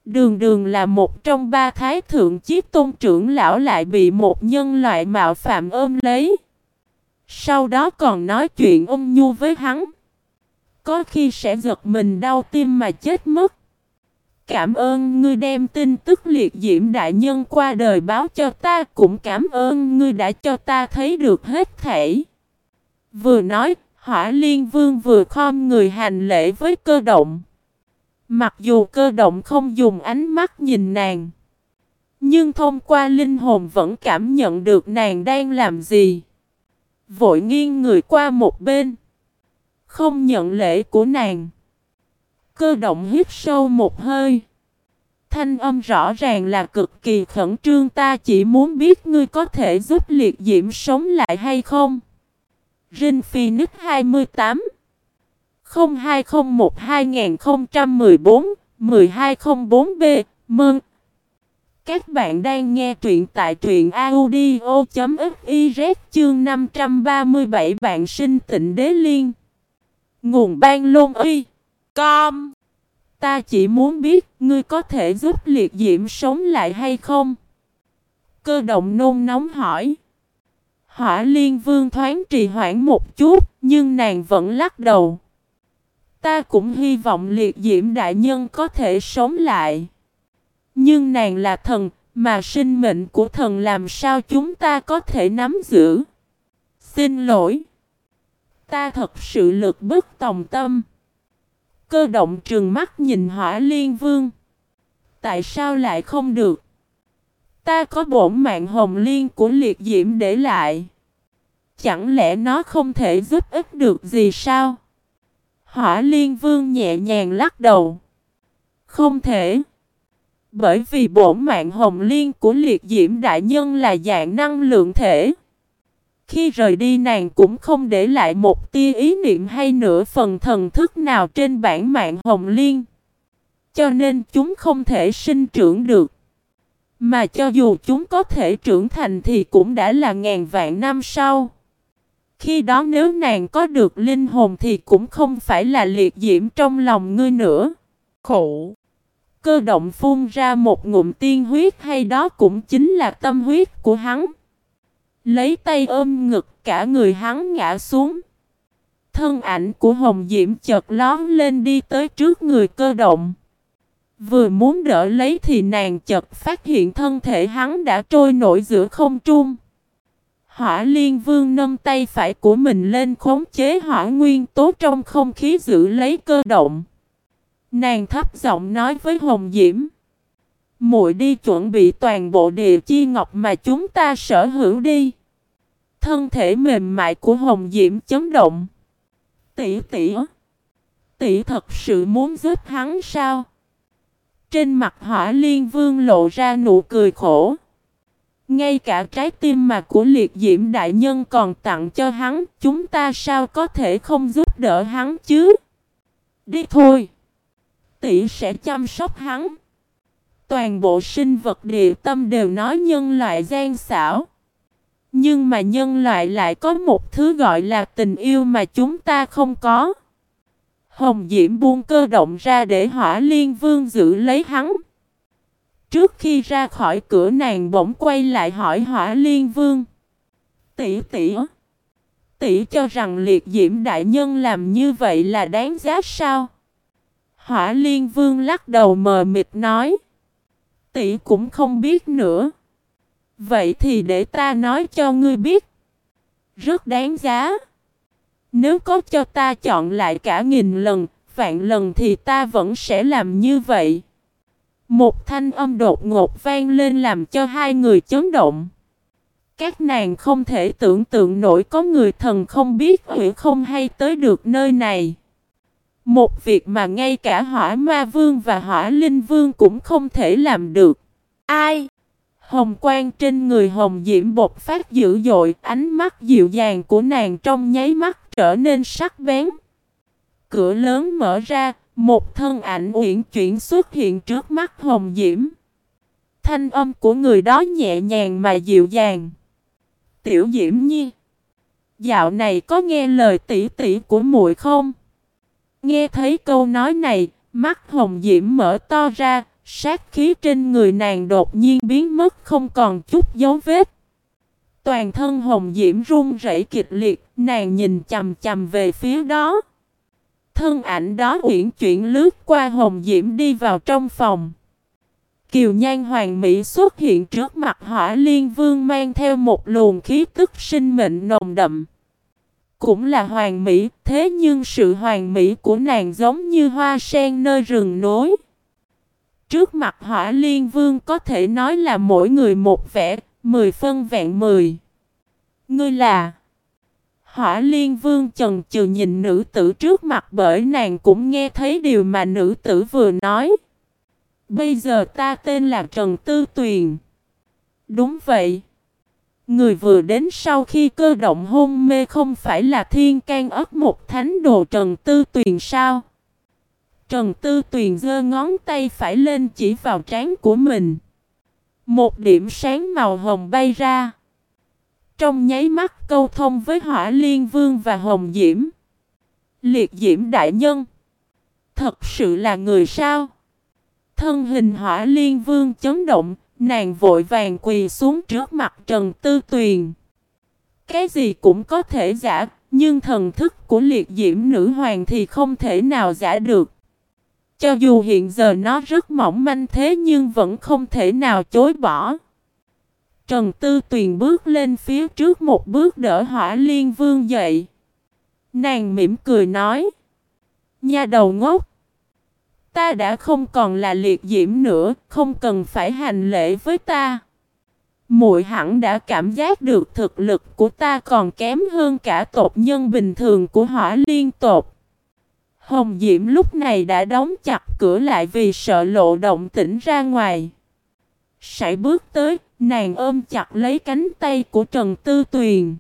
Đường đường là một trong ba thái thượng chiếc tôn trưởng lão lại bị một nhân loại mạo phạm ôm lấy. Sau đó còn nói chuyện ôm nhu với hắn. Có khi sẽ giật mình đau tim mà chết mất. Cảm ơn ngươi đem tin tức liệt diễm đại nhân qua đời báo cho ta Cũng cảm ơn ngươi đã cho ta thấy được hết thể Vừa nói, hỏa liên vương vừa khom người hành lễ với cơ động Mặc dù cơ động không dùng ánh mắt nhìn nàng, Nhưng thông qua linh hồn vẫn cảm nhận được nàng đang làm gì Vội nghiêng người qua một bên, Không nhận lễ của nàng Cơ động hít sâu một hơi. Thanh âm rõ ràng là cực kỳ khẩn trương, ta chỉ muốn biết ngươi có thể giúp liệt diễm sống lại hay không. Rin Phoenix 28 0201 2014 1204B Mừng! Các bạn đang nghe truyện tại truyện audio.fiz chương 537 bạn sinh tịnh đế liên. Nguồn ban lôn y Com. Ta chỉ muốn biết ngươi có thể giúp liệt diễm sống lại hay không? Cơ động nôn nóng hỏi. Hỏa liên vương thoáng trì hoãn một chút, nhưng nàng vẫn lắc đầu. Ta cũng hy vọng liệt diễm đại nhân có thể sống lại. Nhưng nàng là thần, mà sinh mệnh của thần làm sao chúng ta có thể nắm giữ? Xin lỗi. Ta thật sự lực bất tòng tâm. Cơ động trừng mắt nhìn hỏa liên vương. Tại sao lại không được? Ta có bổn mạng hồng liên của liệt diễm để lại. Chẳng lẽ nó không thể giúp ích được gì sao? Hỏa liên vương nhẹ nhàng lắc đầu. Không thể. Bởi vì bổn mạng hồng liên của liệt diễm đại nhân là dạng năng lượng thể. Khi rời đi nàng cũng không để lại một tia ý niệm hay nửa phần thần thức nào trên bản mạng hồng liên. Cho nên chúng không thể sinh trưởng được. Mà cho dù chúng có thể trưởng thành thì cũng đã là ngàn vạn năm sau. Khi đó nếu nàng có được linh hồn thì cũng không phải là liệt diễm trong lòng ngươi nữa. Khổ. Cơ động phun ra một ngụm tiên huyết hay đó cũng chính là tâm huyết của hắn. Lấy tay ôm ngực, cả người hắn ngã xuống. Thân ảnh của Hồng Diễm chợt lón lên đi tới trước người cơ động. Vừa muốn đỡ lấy thì nàng chợt phát hiện thân thể hắn đã trôi nổi giữa không trung. Hỏa Liên Vương nâng tay phải của mình lên khống chế hỏa nguyên tố trong không khí giữ lấy cơ động. Nàng thấp giọng nói với Hồng Diễm. muội đi chuẩn bị toàn bộ địa chi ngọc mà chúng ta sở hữu đi. Thân thể mềm mại của Hồng Diễm chấn động. Tỷ tỷ Tỷ thật sự muốn giúp hắn sao? Trên mặt hỏa liên vương lộ ra nụ cười khổ. Ngay cả trái tim mà của liệt diễm đại nhân còn tặng cho hắn, chúng ta sao có thể không giúp đỡ hắn chứ? Đi thôi! Tỷ sẽ chăm sóc hắn. Toàn bộ sinh vật địa tâm đều nói nhân loại gian xảo. Nhưng mà nhân loại lại có một thứ gọi là tình yêu mà chúng ta không có. Hồng Diễm buông cơ động ra để hỏa liên vương giữ lấy hắn. Trước khi ra khỏi cửa nàng bỗng quay lại hỏi hỏa liên vương. Tỷ tỷ Tỷ cho rằng liệt diễm đại nhân làm như vậy là đáng giá sao? Hỏa liên vương lắc đầu mờ mịt nói. Tỷ cũng không biết nữa. Vậy thì để ta nói cho ngươi biết. Rất đáng giá. Nếu có cho ta chọn lại cả nghìn lần, vạn lần thì ta vẫn sẽ làm như vậy. Một thanh âm đột ngột vang lên làm cho hai người chấn động. Các nàng không thể tưởng tượng nổi có người thần không biết hủy không hay tới được nơi này. Một việc mà ngay cả hỏa ma vương và hỏa linh vương cũng không thể làm được. Ai? Hồng quang trên người hồng diễm bột phát dữ dội, ánh mắt dịu dàng của nàng trong nháy mắt trở nên sắc bén. Cửa lớn mở ra, một thân ảnh uyển chuyển xuất hiện trước mắt hồng diễm. Thanh âm của người đó nhẹ nhàng mà dịu dàng. Tiểu diễm nhi. Dạo này có nghe lời tỷ tỷ của muội không? Nghe thấy câu nói này, mắt hồng diễm mở to ra, Sát khí trên người nàng đột nhiên biến mất không còn chút dấu vết. Toàn thân hồng diễm run rẩy kịch liệt, nàng nhìn chầm chầm về phía đó. Thân ảnh đó uyển chuyển lướt qua hồng diễm đi vào trong phòng. Kiều nhan hoàng mỹ xuất hiện trước mặt hỏa liên vương mang theo một luồng khí tức sinh mệnh nồng đậm. Cũng là hoàng mỹ, thế nhưng sự hoàng mỹ của nàng giống như hoa sen nơi rừng nối. Trước mặt hỏa liên vương có thể nói là mỗi người một vẻ, mười phân vẹn mười. Ngươi là... Hỏa liên vương chần chừ nhìn nữ tử trước mặt bởi nàng cũng nghe thấy điều mà nữ tử vừa nói. Bây giờ ta tên là Trần Tư Tuyền. Đúng vậy. Người vừa đến sau khi cơ động hôn mê không phải là thiên can ấp một thánh đồ Trần Tư Tuyền sao? Trần Tư Tuyền giơ ngón tay phải lên chỉ vào trán của mình. Một điểm sáng màu hồng bay ra. Trong nháy mắt câu thông với hỏa liên vương và hồng diễm. Liệt diễm đại nhân. Thật sự là người sao? Thân hình hỏa liên vương chấn động, nàng vội vàng quỳ xuống trước mặt Trần Tư Tuyền. Cái gì cũng có thể giả, nhưng thần thức của liệt diễm nữ hoàng thì không thể nào giả được. Cho dù hiện giờ nó rất mỏng manh thế nhưng vẫn không thể nào chối bỏ. Trần Tư Tuyền bước lên phía trước một bước đỡ hỏa liên vương dậy. Nàng mỉm cười nói. Nha đầu ngốc. Ta đã không còn là liệt diễm nữa, không cần phải hành lễ với ta. Muội hẳn đã cảm giác được thực lực của ta còn kém hơn cả tộc nhân bình thường của hỏa liên tộc. Hồng Diễm lúc này đã đóng chặt cửa lại vì sợ lộ động tỉnh ra ngoài. Sải bước tới, nàng ôm chặt lấy cánh tay của Trần Tư Tuyền.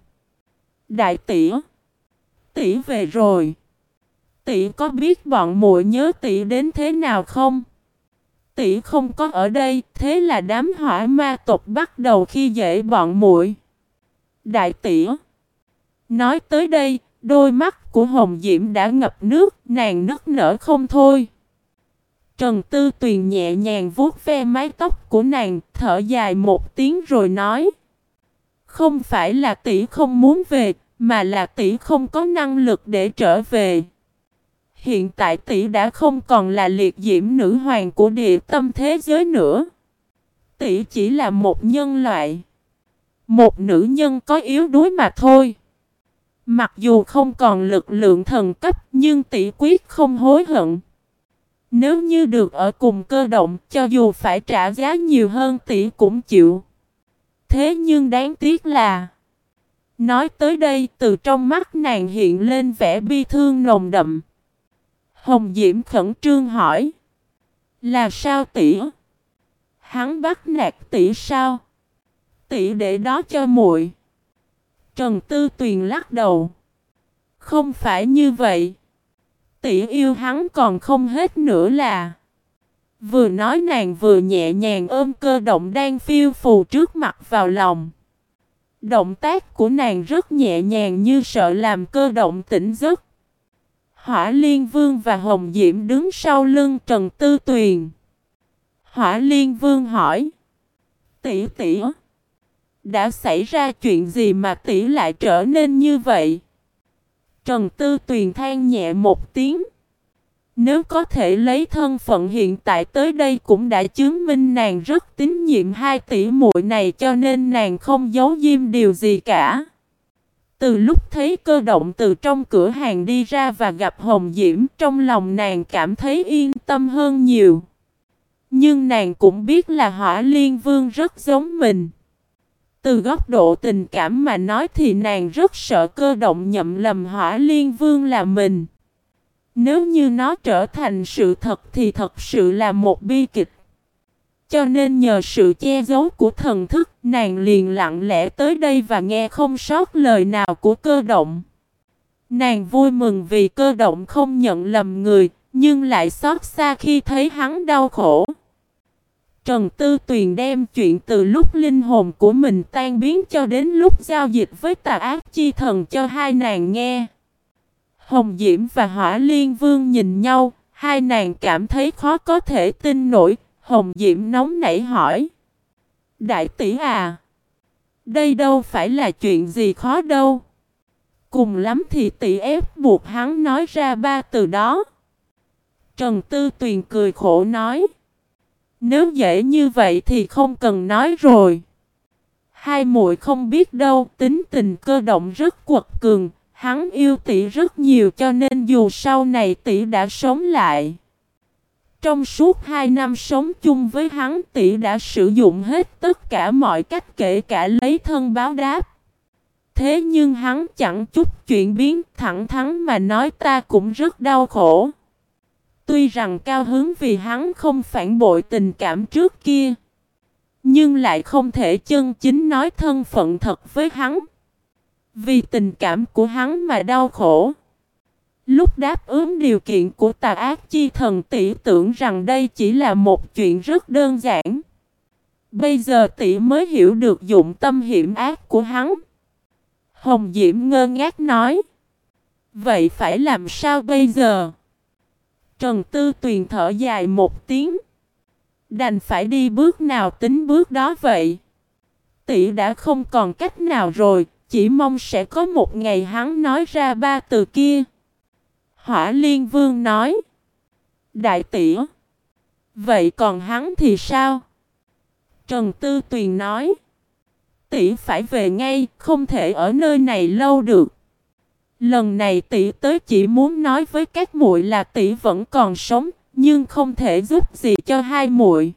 Đại tỷ, tỷ về rồi. Tỷ có biết bọn muội nhớ tỷ đến thế nào không? Tỷ không có ở đây, thế là đám hỏa ma tộc bắt đầu khi dễ bọn muội. Đại tỷ, Nói tới đây, đôi mắt của Hồng Diễm đã ngập nước, nàng nức nở không thôi. Trần Tư Tuyền nhẹ nhàng vuốt ve mái tóc của nàng, thở dài một tiếng rồi nói. Không phải là tỷ không muốn về, mà là tỷ không có năng lực để trở về. Hiện tại tỷ đã không còn là liệt diễm nữ hoàng của địa tâm thế giới nữa. Tỷ chỉ là một nhân loại. Một nữ nhân có yếu đuối mà thôi. Mặc dù không còn lực lượng thần cấp nhưng tỷ quyết không hối hận. Nếu như được ở cùng cơ động, cho dù phải trả giá nhiều hơn tỷ cũng chịu. Thế nhưng đáng tiếc là, Nói tới đây, từ trong mắt nàng hiện lên vẻ bi thương nồng đậm. Hồng Diễm khẩn trương hỏi. Là sao tỷ? Hắn bắt nạt tỷ sao? Tỷ để đó cho muội. Trần Tư Tuyền lắc đầu. Không phải như vậy. Tỷ yêu hắn còn không hết nữa là. Vừa nói nàng vừa nhẹ nhàng ôm cơ động đang phiêu phù trước mặt vào lòng. Động tác của nàng rất nhẹ nhàng như sợ làm cơ động tỉnh giấc. Hỏa Liên Vương và Hồng Diễm đứng sau lưng Trần Tư Tuyền. Hỏa Liên Vương hỏi. Tỷ tỷ. Đã xảy ra chuyện gì mà tỷ lại trở nên như vậy? Trần Tư Tuyền than nhẹ một tiếng. Nếu có thể lấy thân phận hiện tại tới đây cũng đã chứng minh nàng rất tín nhiệm hai tỷ muội này cho nên nàng không giấu diêm điều gì cả. Từ lúc thấy cơ động từ trong cửa hàng đi ra và gặp Hồng Diễm, trong lòng nàng cảm thấy yên tâm hơn nhiều. Nhưng nàng cũng biết là hỏa liên vương rất giống mình. Từ góc độ tình cảm mà nói thì nàng rất sợ cơ động nhậm lầm hỏa liên vương là mình. Nếu như nó trở thành sự thật thì thật sự là một bi kịch. Cho nên nhờ sự che giấu của thần thức, nàng liền lặng lẽ tới đây và nghe không sót lời nào của cơ động. Nàng vui mừng vì cơ động không nhận lầm người, nhưng lại xót xa khi thấy hắn đau khổ. Trần Tư Tuyền đem chuyện từ lúc linh hồn của mình tan biến cho đến lúc giao dịch với tà ác chi thần cho hai nàng nghe. Hồng Diễm và Hỏa Liên Vương nhìn nhau, hai nàng cảm thấy khó có thể tin nổi, Hồng Diễm nóng nảy hỏi. Đại tỷ à, đây đâu phải là chuyện gì khó đâu. Cùng lắm thì tỷ ép buộc hắn nói ra ba từ đó. Trần Tư Tuyền cười khổ nói. Nếu dễ như vậy thì không cần nói rồi. Hai muội không biết đâu, tính tình cơ động rất quật cường, hắn yêu tỷ rất nhiều cho nên dù sau này tỷ đã sống lại. Trong suốt hai năm sống chung với hắn tỷ đã sử dụng hết tất cả mọi cách kể cả lấy thân báo đáp. Thế nhưng hắn chẳng chút chuyện biến thẳng thắn mà nói ta cũng rất đau khổ. Tuy rằng cao hứng vì hắn không phản bội tình cảm trước kia. Nhưng lại không thể chân chính nói thân phận thật với hắn. Vì tình cảm của hắn mà đau khổ. Lúc đáp ứng điều kiện của tà ác chi thần tỷ tưởng rằng đây chỉ là một chuyện rất đơn giản. Bây giờ tỷ mới hiểu được dụng tâm hiểm ác của hắn. Hồng Diễm ngơ ngác nói. Vậy phải làm sao bây giờ? Trần Tư Tuyền thở dài một tiếng. Đành phải đi bước nào tính bước đó vậy. Tỷ đã không còn cách nào rồi, chỉ mong sẽ có một ngày hắn nói ra ba từ kia. Hỏa Liên Vương nói. Đại tỷ. Vậy còn hắn thì sao? Trần Tư Tuyền nói. Tỷ phải về ngay, không thể ở nơi này lâu được. Lần này tỷ tới chỉ muốn nói với các muội là tỷ vẫn còn sống, nhưng không thể giúp gì cho hai muội.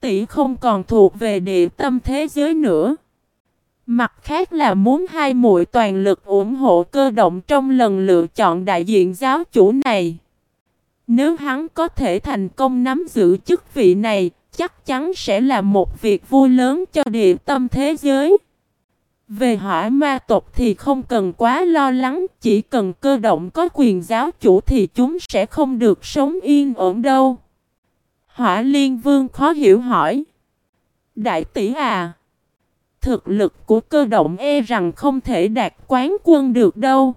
Tỷ không còn thuộc về địa tâm thế giới nữa. Mặt khác là muốn hai muội toàn lực ủng hộ cơ động trong lần lựa chọn đại diện giáo chủ này. Nếu hắn có thể thành công nắm giữ chức vị này, chắc chắn sẽ là một việc vui lớn cho địa tâm thế giới. Về hỏa ma tộc thì không cần quá lo lắng, chỉ cần cơ động có quyền giáo chủ thì chúng sẽ không được sống yên ổn đâu. Hỏa liên vương khó hiểu hỏi. Đại tỷ à, Thực lực của cơ động e rằng không thể đạt quán quân được đâu.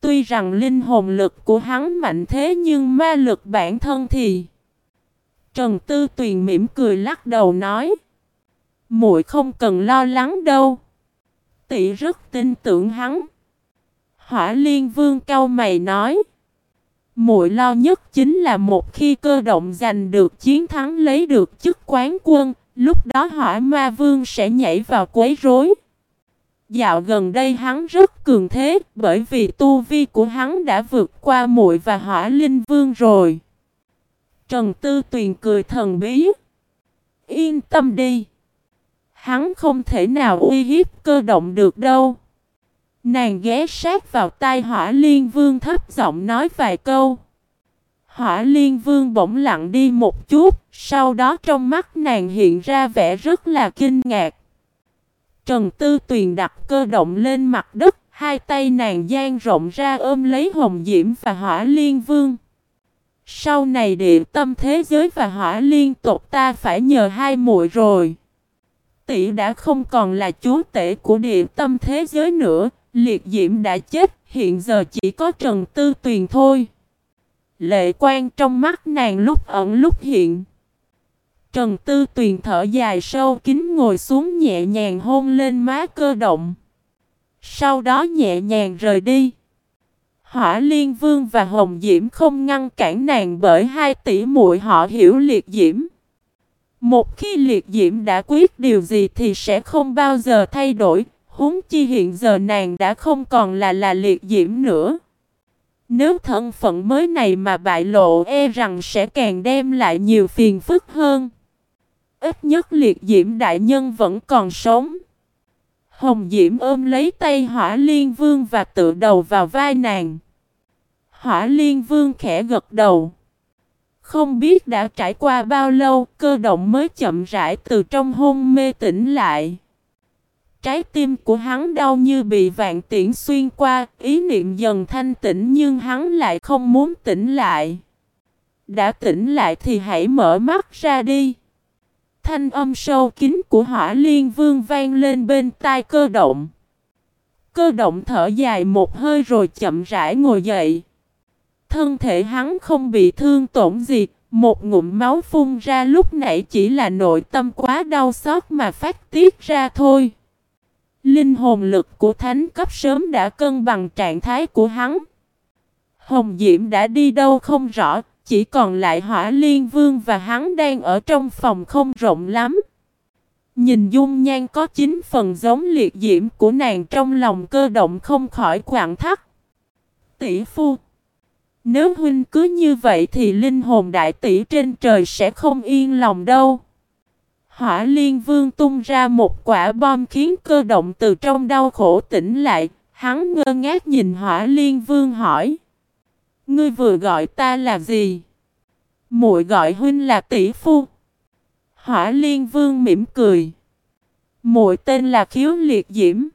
Tuy rằng linh hồn lực của hắn mạnh thế nhưng ma lực bản thân thì... Trần Tư Tuyền mỉm cười lắc đầu nói. muội không cần lo lắng đâu. Tỷ rất tin tưởng hắn. Hỏa Liên Vương cao mày nói. muội lo nhất chính là một khi cơ động giành được chiến thắng lấy được chức quán quân, lúc đó hỏa ma vương sẽ nhảy vào quấy rối. Dạo gần đây hắn rất cường thế bởi vì tu vi của hắn đã vượt qua muội và hỏa linh vương rồi. Trần Tư Tuyền cười thần bí. Yên tâm đi. Hắn không thể nào uy hiếp cơ động được đâu. Nàng ghé sát vào tai hỏa liên vương thấp giọng nói vài câu. Hỏa liên vương bỗng lặng đi một chút, sau đó trong mắt nàng hiện ra vẻ rất là kinh ngạc. Trần Tư Tuyền đặt cơ động lên mặt đất, hai tay nàng dang rộng ra ôm lấy Hồng Diễm và Hỏa Liên Vương. Sau này địa tâm thế giới và hỏa liên tộc ta phải nhờ hai muội rồi. Tỷ đã không còn là chúa tể của địa tâm thế giới nữa, liệt diễm đã chết, hiện giờ chỉ có Trần Tư Tuyền thôi. Lệ quan trong mắt nàng lúc ẩn lúc hiện. Trần Tư Tuyền thở dài sâu kín ngồi xuống nhẹ nhàng hôn lên má cơ động. Sau đó nhẹ nhàng rời đi. Hỏa Liên Vương và Hồng Diễm không ngăn cản nàng bởi hai tỷ muội họ hiểu liệt diễm. Một khi liệt diễm đã quyết điều gì thì sẽ không bao giờ thay đổi, huống chi hiện giờ nàng đã không còn là là liệt diễm nữa. Nếu thân phận mới này mà bại lộ e rằng sẽ càng đem lại nhiều phiền phức hơn. Ít nhất liệt diễm đại nhân vẫn còn sống. Hồng Diễm ôm lấy tay Hỏa Liên Vương và tự đầu vào vai nàng. Hỏa Liên Vương khẽ gật đầu. Không biết đã trải qua bao lâu, cơ động mới chậm rãi từ trong hôn mê tỉnh lại. Trái tim của hắn đau như bị vạn tiễn xuyên qua, ý niệm dần thanh tĩnh nhưng hắn lại không muốn tỉnh lại. Đã tỉnh lại thì hãy mở mắt ra đi. Thanh âm sâu kín của hỏa liên vương vang lên bên tai cơ động. Cơ động thở dài một hơi rồi chậm rãi ngồi dậy. Thân thể hắn không bị thương tổn gì, một ngụm máu phun ra lúc nãy chỉ là nội tâm quá đau xót mà phát tiết ra thôi. Linh hồn lực của thánh cấp sớm đã cân bằng trạng thái của hắn. Hồng Diễm đã đi đâu không rõ, chỉ còn lại hỏa liên vương và hắn đang ở trong phòng không rộng lắm. Nhìn dung nhan có chín phần giống liệt diễm của nàng trong lòng cơ động không khỏi quạng thắt. Tỷ phu nếu huynh cứ như vậy thì linh hồn đại tỷ trên trời sẽ không yên lòng đâu. Hỏa liên vương tung ra một quả bom khiến cơ động từ trong đau khổ tỉnh lại. Hắn ngơ ngác nhìn hỏa liên vương hỏi. Ngươi vừa gọi ta là gì? Muội gọi huynh là tỷ phu. Hỏa Liên Vương mỉm cười. Muội tên là Khiếu Liệt Diễm.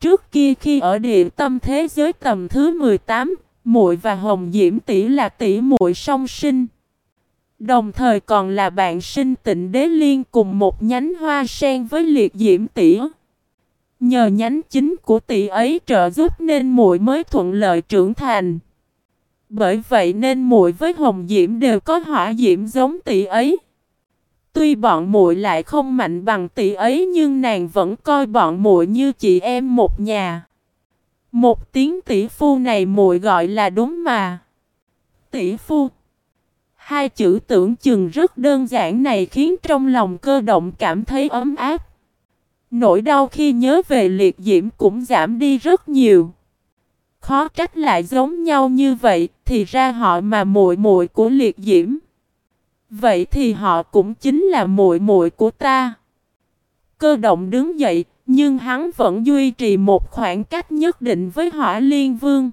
Trước kia khi ở địa tâm thế giới tầm thứ 18, muội và Hồng Diễm tỷ là tỷ muội song sinh. Đồng thời còn là bạn sinh tịnh đế liên cùng một nhánh hoa sen với liệt diễm tỷ. Nhờ nhánh chính của tỷ ấy trợ giúp nên muội mới thuận lợi trưởng thành. Bởi vậy nên muội với Hồng Diễm đều có hỏa diễm giống tỷ ấy. Tuy bọn muội lại không mạnh bằng tỷ ấy nhưng nàng vẫn coi bọn muội như chị em một nhà. Một tiếng tỷ phu này muội gọi là đúng mà. Tỷ phu. Hai chữ tưởng chừng rất đơn giản này khiến trong lòng cơ động cảm thấy ấm áp. Nỗi đau khi nhớ về liệt diễm cũng giảm đi rất nhiều. Khó trách lại giống nhau như vậy, thì ra họ mà muội muội của liệt diễm. Vậy thì họ cũng chính là muội muội của ta. Cơ động đứng dậy, nhưng hắn vẫn duy trì một khoảng cách nhất định với hỏa liên vương.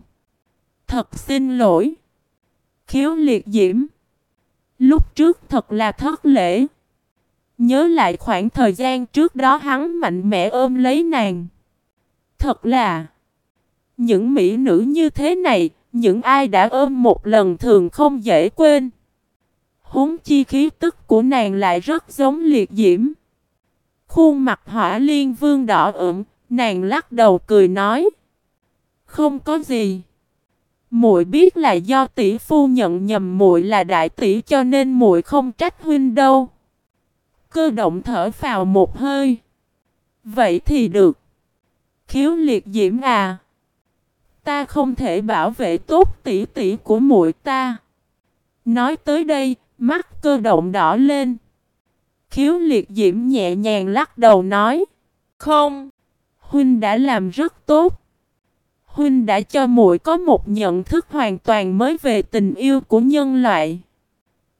Thật xin lỗi. Khiếu liệt diễm. Lúc trước thật là thất lễ. Nhớ lại khoảng thời gian trước đó hắn mạnh mẽ ôm lấy nàng. Thật là... Những mỹ nữ như thế này, những ai đã ôm một lần thường không dễ quên. Húng chi khí tức của nàng lại rất giống liệt diễm. Khuôn mặt hỏa liên vương đỏ ửng, nàng lắc đầu cười nói. Không có gì. Muội biết là do tỷ phu nhận nhầm muội là đại tỷ cho nên muội không trách huynh đâu. Cơ động thở phào một hơi. Vậy thì được. Khiếu liệt diễm à. Ta không thể bảo vệ tốt tỷ tỷ của muội ta. Nói tới đây, mắt cơ động đỏ lên. Khiếu liệt diễm nhẹ nhàng lắc đầu nói. Không. Huynh đã làm rất tốt. Huynh đã cho muội có một nhận thức hoàn toàn mới về tình yêu của nhân loại.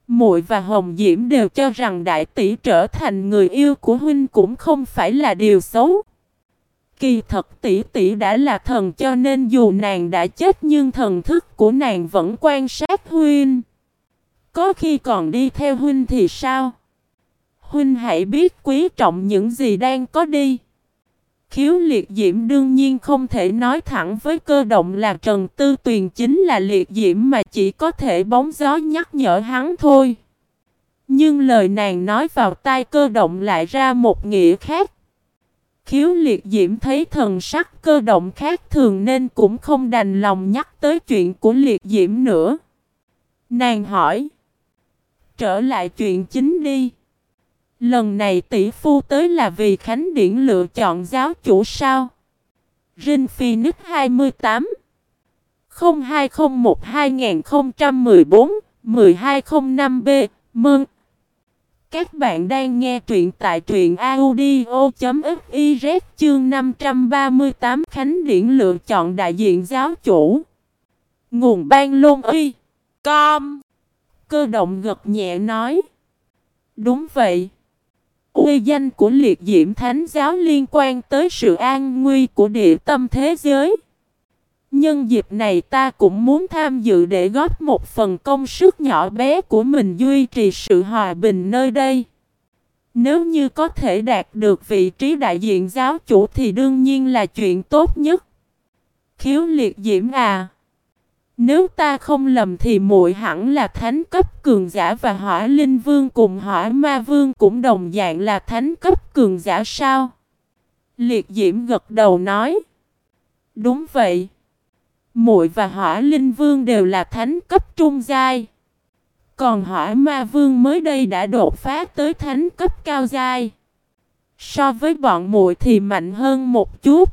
Muội và Hồng Diễm đều cho rằng đại tỷ trở thành người yêu của huynh cũng không phải là điều xấu. Kỳ thật tỷ tỷ đã là thần cho nên dù nàng đã chết nhưng thần thức của nàng vẫn quan sát huynh. Có khi còn đi theo huynh thì sao? Huynh hãy biết quý trọng những gì đang có đi. Khiếu liệt diễm đương nhiên không thể nói thẳng với cơ động là Trần Tư Tuyền chính là liệt diễm mà chỉ có thể bóng gió nhắc nhở hắn thôi. Nhưng lời nàng nói vào tai cơ động lại ra một nghĩa khác. Khiếu liệt diễm thấy thần sắc cơ động khác thường nên cũng không đành lòng nhắc tới chuyện của liệt diễm nữa. Nàng hỏi. Trở lại chuyện chính đi. Lần này tỷ phu tới là vì Khánh Điển lựa chọn giáo chủ sao? Rin Phoenix 28 0201 2014 1205B Mừng! Các bạn đang nghe truyện tại truyện audio.fiz chương 538 Khánh Điển lựa chọn đại diện giáo chủ. Nguồn ban lôn uy. Com. Cơ động gật nhẹ nói. Đúng vậy. Uy danh của liệt diễm thánh giáo liên quan tới sự an nguy của địa tâm thế giới. Nhân dịp này ta cũng muốn tham dự để góp một phần công sức nhỏ bé của mình duy trì sự hòa bình nơi đây. Nếu như có thể đạt được vị trí đại diện giáo chủ thì đương nhiên là chuyện tốt nhất. Khiếu liệt diễm à! Nếu ta không lầm thì muội hẳn là thánh cấp cường giả và hỏa linh vương cùng hỏa ma vương cũng đồng dạng là thánh cấp cường giả sao? Liệt diễm gật đầu nói. Đúng vậy. Muội và hỏa linh vương đều là thánh cấp trung giai. Còn hỏa ma vương mới đây đã đột phá tới thánh cấp cao giai. So với bọn muội thì mạnh hơn một chút.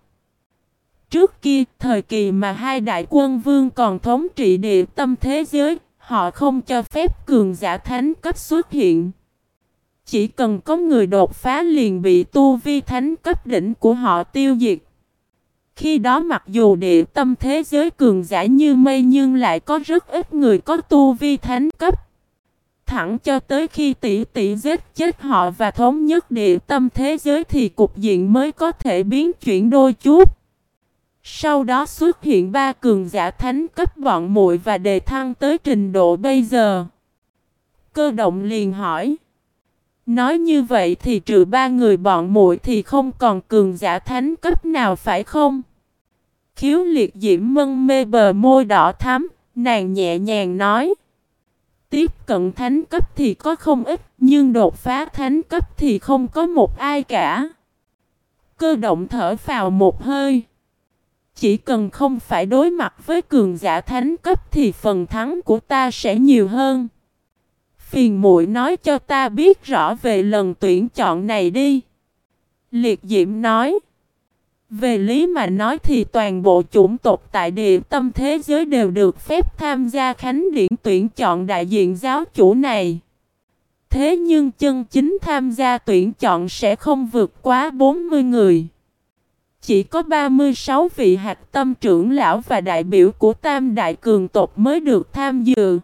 Trước kia, thời kỳ mà hai đại quân vương còn thống trị địa tâm thế giới, họ không cho phép cường giả thánh cấp xuất hiện. Chỉ cần có người đột phá liền bị tu vi thánh cấp đỉnh của họ tiêu diệt. Khi đó mặc dù địa tâm thế giới cường giả như mây nhưng lại có rất ít người có tu vi thánh cấp. Thẳng cho tới khi tỷ tỷ giết chết họ và thống nhất địa tâm thế giới thì cục diện mới có thể biến chuyển đôi chút. Sau đó xuất hiện ba cường giả thánh cấp bọn muội và đề thăng tới trình độ bây giờ. Cơ động liền hỏi. Nói như vậy thì trừ ba người bọn muội thì không còn cường giả thánh cấp nào phải không? Khiếu liệt diễm mân mê bờ môi đỏ thắm, nàng nhẹ nhàng nói. Tiếp cận thánh cấp thì có không ít, nhưng đột phá thánh cấp thì không có một ai cả. Cơ động thở vào một hơi. Chỉ cần không phải đối mặt với cường giả thánh cấp thì phần thắng của ta sẽ nhiều hơn. Phiền muội nói cho ta biết rõ về lần tuyển chọn này đi. Liệt diễm nói. Về lý mà nói thì toàn bộ chủng tộc tại địa tâm thế giới đều được phép tham gia khánh điển tuyển chọn đại diện giáo chủ này. Thế nhưng chân chính tham gia tuyển chọn sẽ không vượt quá 40 người. Chỉ có 36 vị hạt tâm trưởng lão và đại biểu của tam đại cường tộc mới được tham dự.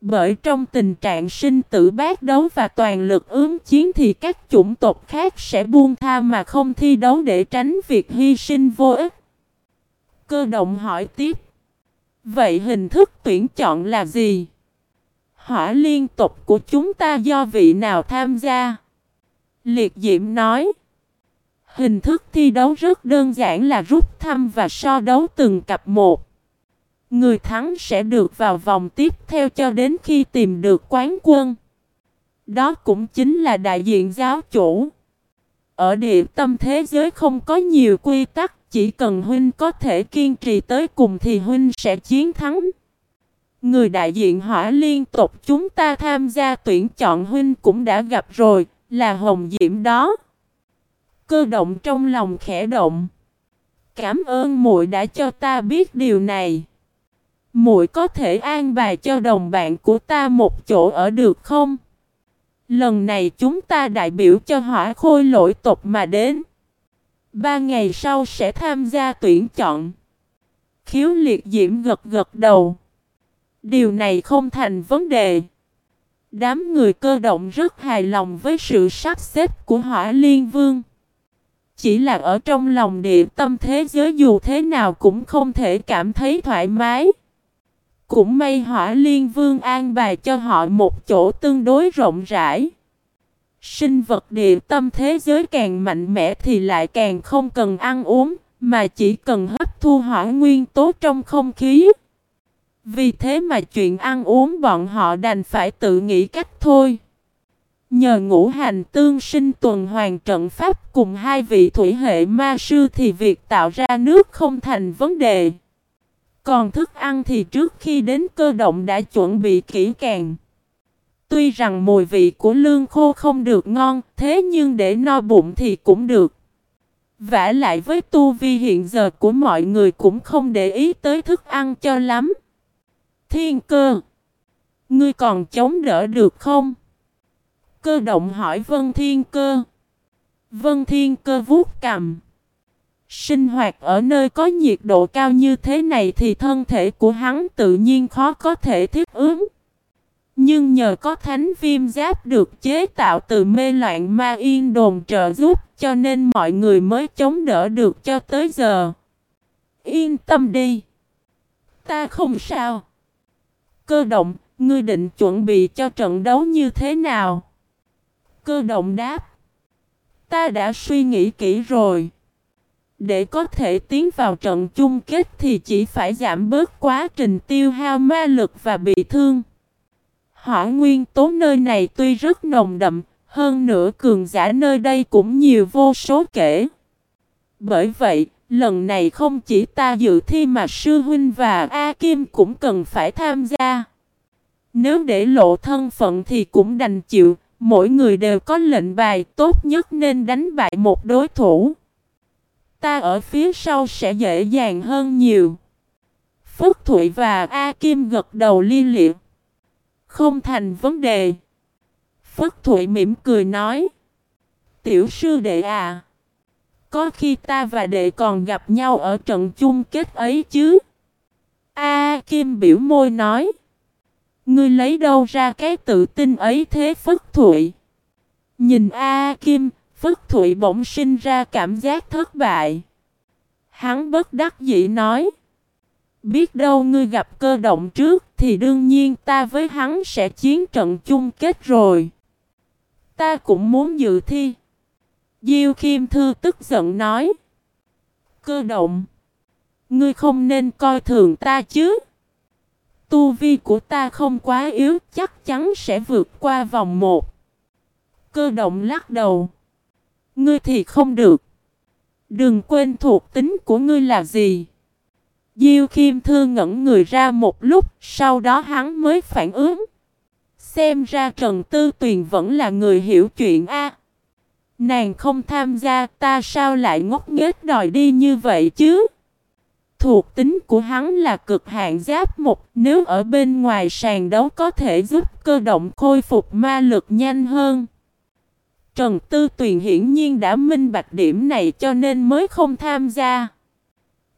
Bởi trong tình trạng sinh tử bát đấu và toàn lực ứng chiến thì các chủng tộc khác sẽ buông tha mà không thi đấu để tránh việc hy sinh vô ích. Cơ động hỏi tiếp. Vậy hình thức tuyển chọn là gì? Hỏa liên tục của chúng ta do vị nào tham gia? Liệt diễm nói. Hình thức thi đấu rất đơn giản là rút thăm và so đấu từng cặp một. Người thắng sẽ được vào vòng tiếp theo cho đến khi tìm được quán quân. Đó cũng chính là đại diện giáo chủ. ở địa tâm thế giới không có nhiều quy tắc, chỉ cần huynh có thể kiên trì tới cùng thì huynh sẽ chiến thắng. Người đại diện hỏa liên tục chúng ta tham gia tuyển chọn huynh cũng đã gặp rồi, là Hồng Diễm đó. Cơ động trong lòng khẽ động. Cảm ơn muội đã cho ta biết điều này. Muội có thể an bài cho đồng bạn của ta một chỗ ở được không? Lần này chúng ta đại biểu cho hỏa khôi lỗi tộc mà đến. Ba ngày sau sẽ tham gia tuyển chọn. Khiếu liệt diễm gật gật đầu. Điều này không thành vấn đề. Đám người cơ động rất hài lòng với sự sắp xếp của hỏa liên vương. Chỉ là ở trong lòng địa tâm thế giới dù thế nào cũng không thể cảm thấy thoải mái. Cũng may hỏa liên vương an bài cho họ một chỗ tương đối rộng rãi. Sinh vật địa tâm thế giới càng mạnh mẽ thì lại càng không cần ăn uống, mà chỉ cần hấp thu hỏa nguyên tố trong không khí. Vì thế mà chuyện ăn uống bọn họ đành phải tự nghĩ cách thôi. Nhờ ngũ hành tương sinh tuần hoàn trận pháp cùng hai vị thủy hệ ma sư thì việc tạo ra nước không thành vấn đề. Còn thức ăn thì trước khi đến cơ động đã chuẩn bị kỹ càng. Tuy rằng mùi vị của lương khô không được ngon, thế nhưng để no bụng thì cũng được. vả lại với tu vi hiện giờ của mọi người cũng không để ý tới thức ăn cho lắm. Thiên cơ, ngươi còn chống đỡ được không? Cơ động hỏi Vân Thiên Cơ. Vân Thiên Cơ vuốt cầm. Sinh hoạt ở nơi có nhiệt độ cao như thế này thì thân thể của hắn tự nhiên khó có thể thiết ứng. Nhưng nhờ có thánh viêm giáp được chế tạo từ mê loạn ma yên đồn trợ giúp cho nên mọi người mới chống đỡ được cho tới giờ. Yên tâm đi. Ta không sao. Cơ động, ngươi định chuẩn bị cho trận đấu như thế nào? Cơ động đáp. Ta đã suy nghĩ kỹ rồi. Để có thể tiến vào trận chung kết thì chỉ phải giảm bớt quá trình tiêu hao ma lực và bị thương. Hỏa nguyên tố nơi này tuy rất nồng đậm, hơn nữa cường giả nơi đây cũng nhiều vô số kể. Bởi vậy, lần này không chỉ ta dự thi mà Sư Huynh và A Kim cũng cần phải tham gia. Nếu để lộ thân phận thì cũng đành chịu, mỗi người đều có lệnh bài tốt nhất nên đánh bại một đối thủ. Ta ở phía sau sẽ dễ dàng hơn nhiều. Phúc Thụy và A Kim gật đầu li liệt. Không thành vấn đề. Phúc Thụy mỉm cười nói. Tiểu sư đệ à. Có khi ta và đệ còn gặp nhau ở trận chung kết ấy chứ. A Kim biểu môi nói. Ngươi lấy đâu ra cái tự tin ấy thế Phất Thụy? Nhìn A Kim, Phất Thụy bỗng sinh ra cảm giác thất bại. Hắn bất đắc dĩ nói. Biết đâu ngươi gặp cơ động trước thì đương nhiên ta với hắn sẽ chiến trận chung kết rồi. Ta cũng muốn dự thi. Diêu Kim Thư tức giận nói. Cơ động. Ngươi không nên coi thường ta chứ. Tu vi của ta không quá yếu chắc chắn sẽ vượt qua vòng một. Cơ động lắc đầu. Ngươi thì không được. Đừng quên thuộc tính của ngươi là gì. Diêu Khiêm Thư ngẩn người ra một lúc, sau đó hắn mới phản ứng. Xem ra Trần Tư Tuyền vẫn là người hiểu chuyện a. Nàng không tham gia, ta sao lại ngốc nghếch đòi đi như vậy chứ? Thuộc tính của hắn là cực hạn giáp một, nếu ở bên ngoài sàn đấu có thể giúp cơ động khôi phục ma lực nhanh hơn. Trần Tư Tuyền hiển nhiên đã minh bạch điểm này cho nên mới không tham gia.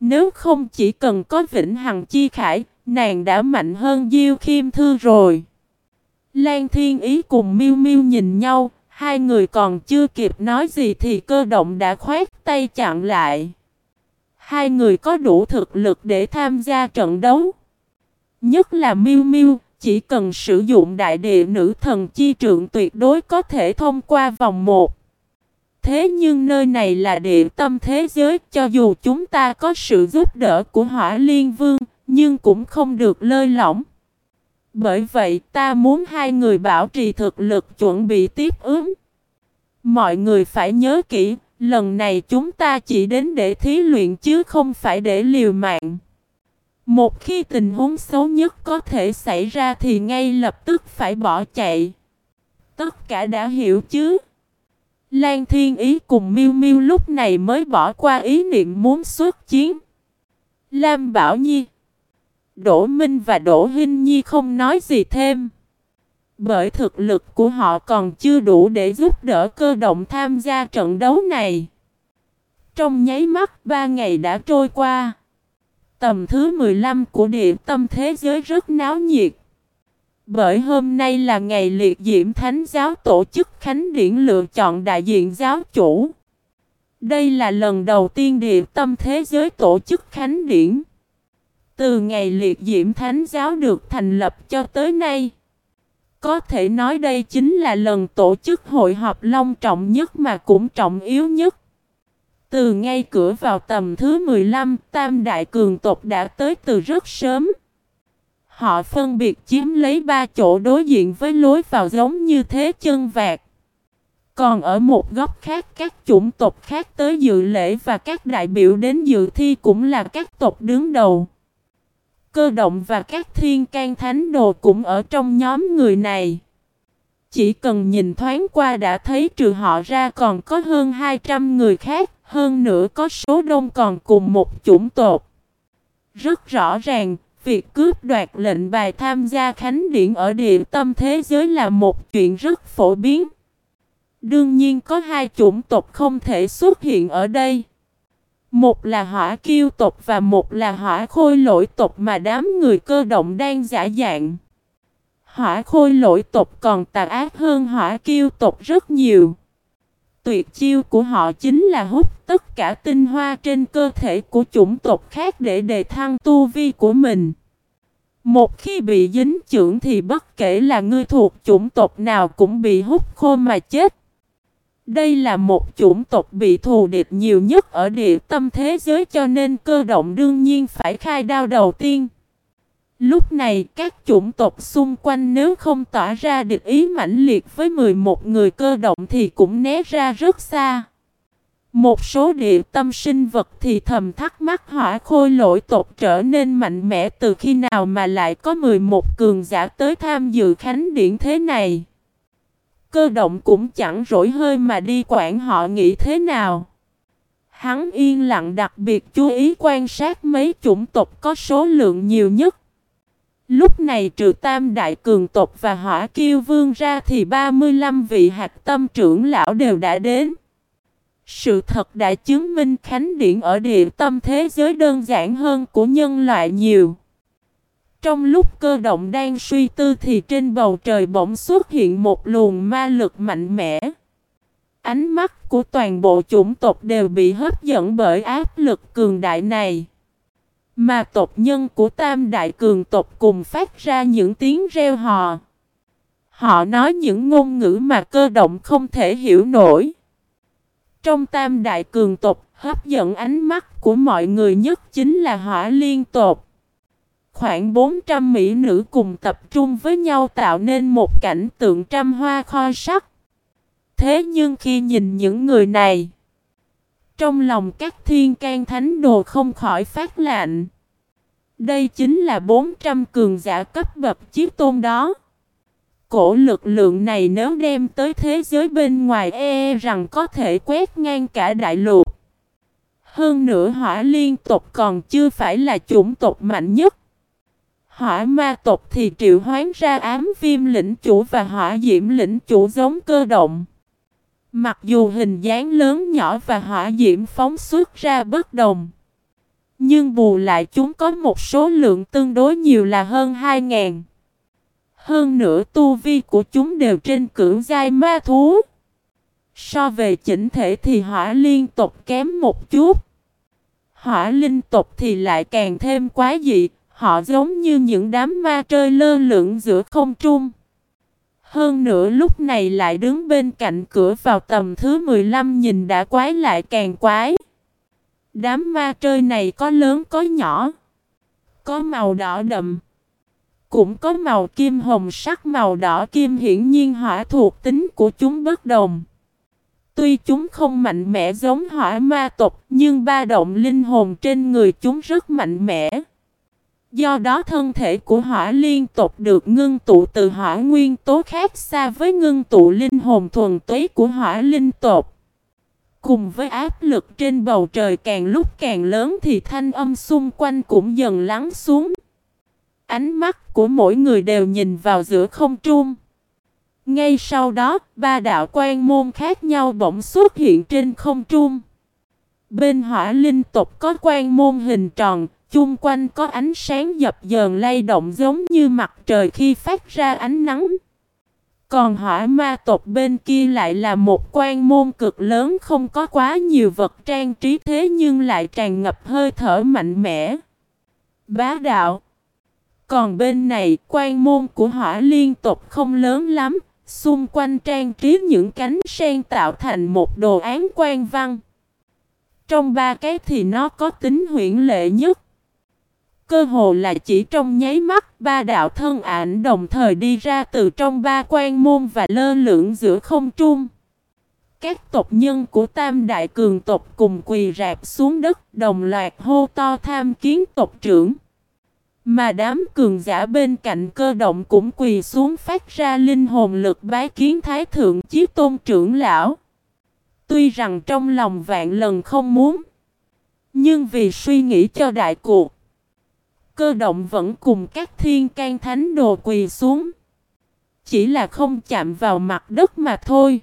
Nếu không chỉ cần có Vĩnh Hằng Chi Khải, nàng đã mạnh hơn Diêu Khiêm Thư rồi. Lan Thiên Ý cùng Miêu Miêu nhìn nhau, hai người còn chưa kịp nói gì thì cơ động đã khoét tay chặn lại. Hai người có đủ thực lực để tham gia trận đấu. Nhất là Miêu Miêu, chỉ cần sử dụng đại địa nữ thần chi trượng tuyệt đối có thể thông qua vòng 1. Thế nhưng nơi này là địa tâm thế giới, cho dù chúng ta có sự giúp đỡ của hỏa liên vương, nhưng cũng không được lơi lỏng. Bởi vậy ta muốn hai người bảo trì thực lực chuẩn bị tiếp ứng. Mọi người phải nhớ kỹ, lần này chúng ta chỉ đến để thí luyện chứ không phải để liều mạng. Một khi tình huống xấu nhất có thể xảy ra thì ngay lập tức phải bỏ chạy. Tất cả đã hiểu chứ? Lan Thiên Ý cùng Miêu Miêu lúc này mới bỏ qua ý niệm muốn xuất chiến. Lam Bảo Nhi, Đỗ Minh và Đỗ Hinh Nhi không nói gì thêm. Bởi thực lực của họ còn chưa đủ để giúp đỡ cơ động tham gia trận đấu này. Trong nháy mắt, ba ngày đã trôi qua. Tầm thứ 15 của địa tâm thế giới rất náo nhiệt. Bởi hôm nay là ngày liệt diễm thánh giáo tổ chức khánh điển lựa chọn đại diện giáo chủ. Đây là lần đầu tiên địa tâm thế giới tổ chức khánh điển. Từ ngày liệt diễm thánh giáo được thành lập cho tới nay. Có thể nói đây chính là lần tổ chức hội họp long trọng nhất mà cũng trọng yếu nhất. Từ ngay cửa vào tầm thứ 15, Tam Đại Cường tộc đã tới từ rất sớm. Họ phân biệt chiếm lấy ba chỗ đối diện với lối vào giống như thế chân vạc. Còn ở một góc khác các chủng tộc khác tới dự lễ và các đại biểu đến dự thi cũng là các tộc đứng đầu. Cơ động và các thiên can thánh đồ cũng ở trong nhóm người này. Chỉ cần nhìn thoáng qua đã thấy trừ họ ra còn có hơn 200 người khác, hơn nữa có số đông còn cùng một chủng tộc. Rất rõ ràng, việc cướp đoạt lệnh bài tham gia khánh điển ở địa tâm thế giới là một chuyện rất phổ biến. Đương nhiên có hai chủng tộc không thể xuất hiện ở đây. Một là hỏa kiêu tộc và một là hỏa khôi lỗi tộc mà đám người cơ động đang giả dạng. Hỏa khôi lỗi tộc còn tà ác hơn hỏa kiêu tộc rất nhiều. Tuyệt chiêu của họ chính là hút tất cả tinh hoa trên cơ thể của chủng tộc khác để đề thăng tu vi của mình. Một khi bị dính trưởng thì bất kể là ngươi thuộc chủng tộc nào cũng bị hút khô mà chết. Đây là một chủng tộc bị thù địch nhiều nhất ở địa tâm thế giới cho nên cơ động đương nhiên phải khai đao đầu tiên. Lúc này, các chủng tộc xung quanh nếu không tỏa ra địch ý mãnh liệt với 11 người cơ động thì cũng né ra rất xa. Một số địa tâm sinh vật thì thầm thắc mắc hỏa khôi lỗi tộc trở nên mạnh mẽ từ khi nào mà lại có 11 cường giả tới tham dự khánh điển thế này. Cơ động cũng chẳng rỗi hơi mà đi quản họ nghĩ thế nào. Hắn yên lặng đặc biệt chú ý quan sát mấy chủng tộc có số lượng nhiều nhất. Lúc này trừ tam đại cường tộc và hỏa kiêu vương ra thì 35 vị hạt tâm trưởng lão đều đã đến. Sự thật đã chứng minh khánh điện ở địa tâm thế giới đơn giản hơn của nhân loại nhiều. Trong lúc cơ động đang suy tư thì trên bầu trời bỗng xuất hiện một luồng ma lực mạnh mẽ. Ánh mắt của toàn bộ chủng tộc đều bị hấp dẫn bởi áp lực cường đại này. Mà tộc nhân của tam đại cường tộc cùng phát ra những tiếng reo hò. Họ nói những ngôn ngữ mà cơ động không thể hiểu nổi. Trong tam đại cường tộc, hấp dẫn ánh mắt của mọi người nhất chính là hỏa liên tộc. Khoảng 400 mỹ nữ cùng tập trung với nhau tạo nên một cảnh tượng trăm hoa kho sắc. Thế nhưng khi nhìn những người này, trong lòng các thiên can thánh đồ không khỏi phát lạnh. Đây chính là 400 cường giả cấp bậc chiếc tôn đó. Cổ lực lượng này nếu đem tới thế giới bên ngoài e, e rằng có thể quét ngang cả đại lục. Hơn nữa hỏa liên tộc còn chưa phải là chủng tộc mạnh nhất. Hỏa ma tộc thì triệu hoán ra ám viêm lĩnh chủ và hỏa diễm lĩnh chủ giống cơ động. Mặc dù hình dáng lớn nhỏ và hỏa diễm phóng xuất ra bất đồng. Nhưng bù lại chúng có một số lượng tương đối nhiều là hơn 2.000. Hơn nữa tu vi của chúng đều trên cưỡng giai ma thú. So về chỉnh thể thì hỏa liên tộc kém một chút. Hỏa linh tộc thì lại càng thêm quá dị, họ giống như những đám ma trơi lơ lửng giữa không trung. Hơn nữa lúc này lại đứng bên cạnh cửa vào tầm thứ 15 nhìn đã quái lại càng quái. Đám ma trơi này có lớn có nhỏ. Có màu đỏ đậm. Cũng có màu kim hồng sắc màu đỏ kim hiển nhiên hỏa thuộc tính của chúng bất đồng. Tuy chúng không mạnh mẽ giống hỏa ma tộc, nhưng ba động linh hồn trên người chúng rất mạnh mẽ. Do đó thân thể của hỏa liên tộc được ngưng tụ từ hỏa nguyên tố khác xa với ngưng tụ linh hồn thuần túy của hỏa linh tộc. Cùng với áp lực trên bầu trời càng lúc càng lớn thì thanh âm xung quanh cũng dần lắng xuống. Ánh mắt của mỗi người đều nhìn vào giữa không trung. Ngay sau đó, ba đạo quan môn khác nhau bỗng xuất hiện trên không trung. Bên hỏa linh tộc có quan môn hình tròn, chung quanh có ánh sáng dập dờn lay động giống như mặt trời khi phát ra ánh nắng. Còn hỏa ma tộc bên kia lại là một quan môn cực lớn không có quá nhiều vật trang trí thế nhưng lại tràn ngập hơi thở mạnh mẽ. Bá đạo Còn bên này quan môn của hỏa liên tộc không lớn lắm, xung quanh trang trí những cánh sen tạo thành một đồ án quan văn. Trong ba cái thì nó có tính huyển lệ nhất. Cơ hồ là chỉ trong nháy mắt, ba đạo thân ảnh đồng thời đi ra từ trong ba quan môn và lơ lửng giữa không trung. Các tộc nhân của tam đại cường tộc cùng quỳ rạp xuống đất, đồng loạt hô to tham kiến tộc trưởng. Mà đám cường giả bên cạnh cơ động cũng quỳ xuống phát ra linh hồn lực bái kiến thái thượng chí tôn trưởng lão. Tuy rằng trong lòng vạn lần không muốn. Nhưng vì suy nghĩ cho đại cuộc cơ động vẫn cùng các thiên can thánh đồ quỳ xuống. Chỉ là không chạm vào mặt đất mà thôi.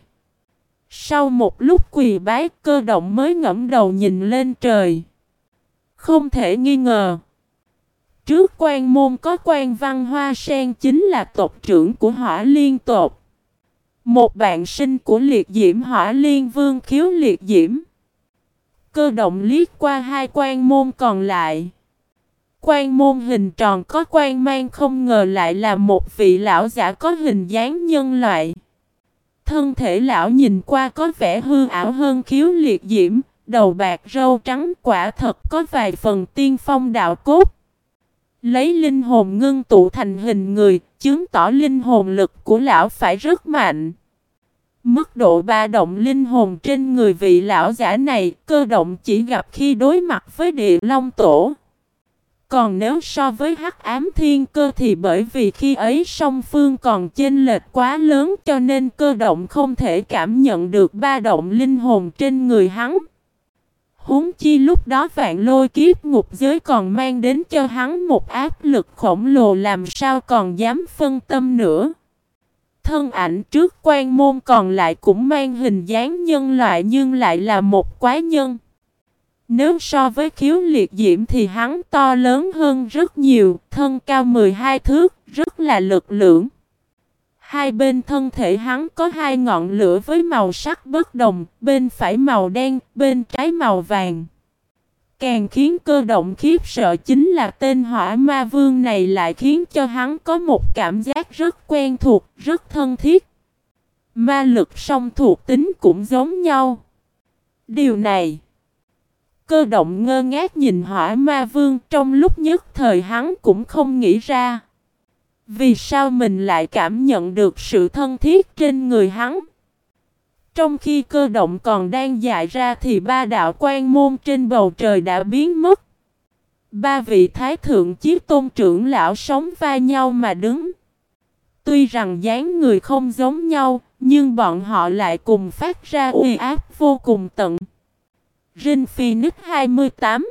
Sau một lúc quỳ bái, cơ động mới ngẫm đầu nhìn lên trời. Không thể nghi ngờ. Trước quan môn có quan văn hoa sen chính là tộc trưởng của hỏa liên tộc. Một bạn sinh của liệt diễm hỏa liên vương khiếu liệt diễm. Cơ động liếc qua hai quan môn còn lại quan môn hình tròn có quan mang không ngờ lại là một vị lão giả có hình dáng nhân loại. Thân thể lão nhìn qua có vẻ hư ảo hơn khiếu liệt diễm, đầu bạc râu trắng quả thật có vài phần tiên phong đạo cốt. Lấy linh hồn ngưng tụ thành hình người, chứng tỏ linh hồn lực của lão phải rất mạnh. Mức độ ba động linh hồn trên người vị lão giả này cơ động chỉ gặp khi đối mặt với địa long tổ. Còn nếu so với hắc ám thiên cơ thì bởi vì khi ấy song phương còn chênh lệch quá lớn cho nên cơ động không thể cảm nhận được ba động linh hồn trên người hắn. Huống chi lúc đó vạn lôi kiếp ngục giới còn mang đến cho hắn một áp lực khổng lồ làm sao còn dám phân tâm nữa. Thân ảnh trước quan môn còn lại cũng mang hình dáng nhân loại nhưng lại là một quái nhân. Nếu so với khiếu liệt diễm thì hắn to lớn hơn rất nhiều, thân cao 12 thước, rất là lực lượng. Hai bên thân thể hắn có hai ngọn lửa với màu sắc bất đồng, bên phải màu đen, bên trái màu vàng. Càng khiến cơ động khiếp sợ chính là tên hỏa ma vương này lại khiến cho hắn có một cảm giác rất quen thuộc, rất thân thiết. Ma lực song thuộc tính cũng giống nhau. Điều này Cơ động ngơ ngác nhìn hỏa ma vương trong lúc nhất thời hắn cũng không nghĩ ra. Vì sao mình lại cảm nhận được sự thân thiết trên người hắn? Trong khi cơ động còn đang dại ra thì ba đạo quan môn trên bầu trời đã biến mất. Ba vị thái thượng chiếc tôn trưởng lão sống vai nhau mà đứng. Tuy rằng dáng người không giống nhau, nhưng bọn họ lại cùng phát ra uy áp vô cùng tận. Rin Phoenix 28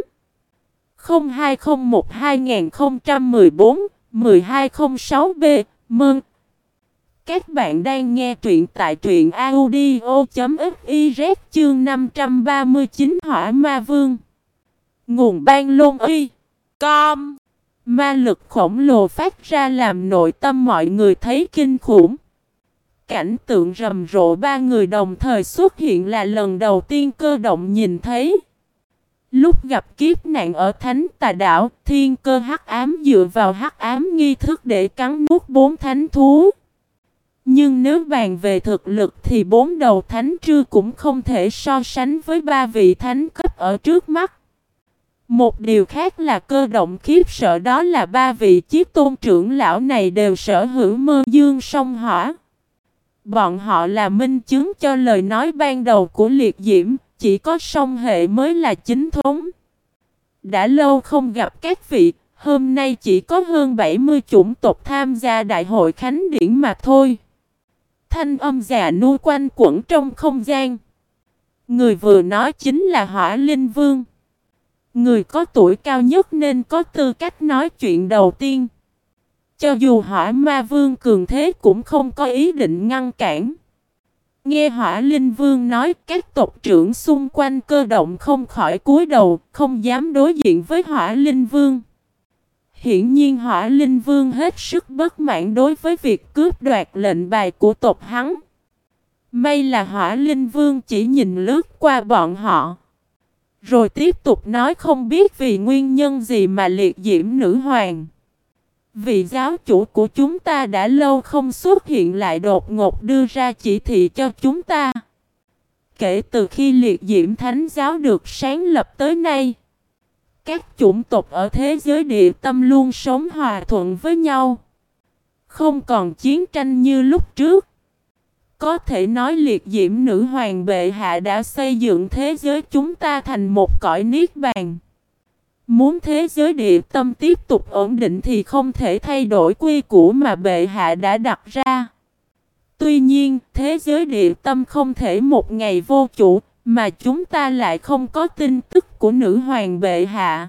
0201 2014 1206B Mừng! Các bạn đang nghe truyện tại truyện audio.fiz chương 539 Hỏa Ma Vương. Nguồn ban lôn uy. Com. Ma lực khổng lồ phát ra làm nội tâm mọi người thấy kinh khủng. Cảnh tượng rầm rộ ba người đồng thời xuất hiện là lần đầu tiên cơ động nhìn thấy. Lúc gặp kiếp nạn ở Thánh Tà Đảo, thiên cơ hắc ám dựa vào hắc ám nghi thức để cắn nuốt bốn thánh thú. Nhưng nếu bàn về thực lực thì bốn đầu thánh trư cũng không thể so sánh với ba vị thánh cấp ở trước mắt. Một điều khác là cơ động khiếp sợ đó là ba vị chiếc tôn trưởng lão này đều sở hữu mơ dương song hỏa. Bọn họ là minh chứng cho lời nói ban đầu của liệt diễm, chỉ có song hệ mới là chính thống. Đã lâu không gặp các vị, hôm nay chỉ có hơn 70 chủng tộc tham gia đại hội khánh điển mà thôi. Thanh âm già nuôi quanh quẩn trong không gian. Người vừa nói chính là Hỏa Linh Vương. Người có tuổi cao nhất nên có tư cách nói chuyện đầu tiên. Cho dù hỏa ma vương cường thế cũng không có ý định ngăn cản. Nghe hỏa linh vương nói các tộc trưởng xung quanh cơ động không khỏi cúi đầu, không dám đối diện với hỏa linh vương. Hiển nhiên hỏa linh vương hết sức bất mãn đối với việc cướp đoạt lệnh bài của tộc hắn. May là hỏa linh vương chỉ nhìn lướt qua bọn họ. Rồi tiếp tục nói không biết vì nguyên nhân gì mà liệt diễm nữ hoàng. Vị giáo chủ của chúng ta đã lâu không xuất hiện lại đột ngột đưa ra chỉ thị cho chúng ta. Kể từ khi liệt diễm thánh giáo được sáng lập tới nay, các chủng tộc ở thế giới địa tâm luôn sống hòa thuận với nhau. Không còn chiến tranh như lúc trước. Có thể nói liệt diễm nữ hoàng bệ hạ đã xây dựng thế giới chúng ta thành một cõi niết bàn. Muốn thế giới địa tâm tiếp tục ổn định thì không thể thay đổi quy củ mà bệ hạ đã đặt ra. Tuy nhiên, thế giới địa tâm không thể một ngày vô chủ, mà chúng ta lại không có tin tức của nữ hoàng bệ hạ.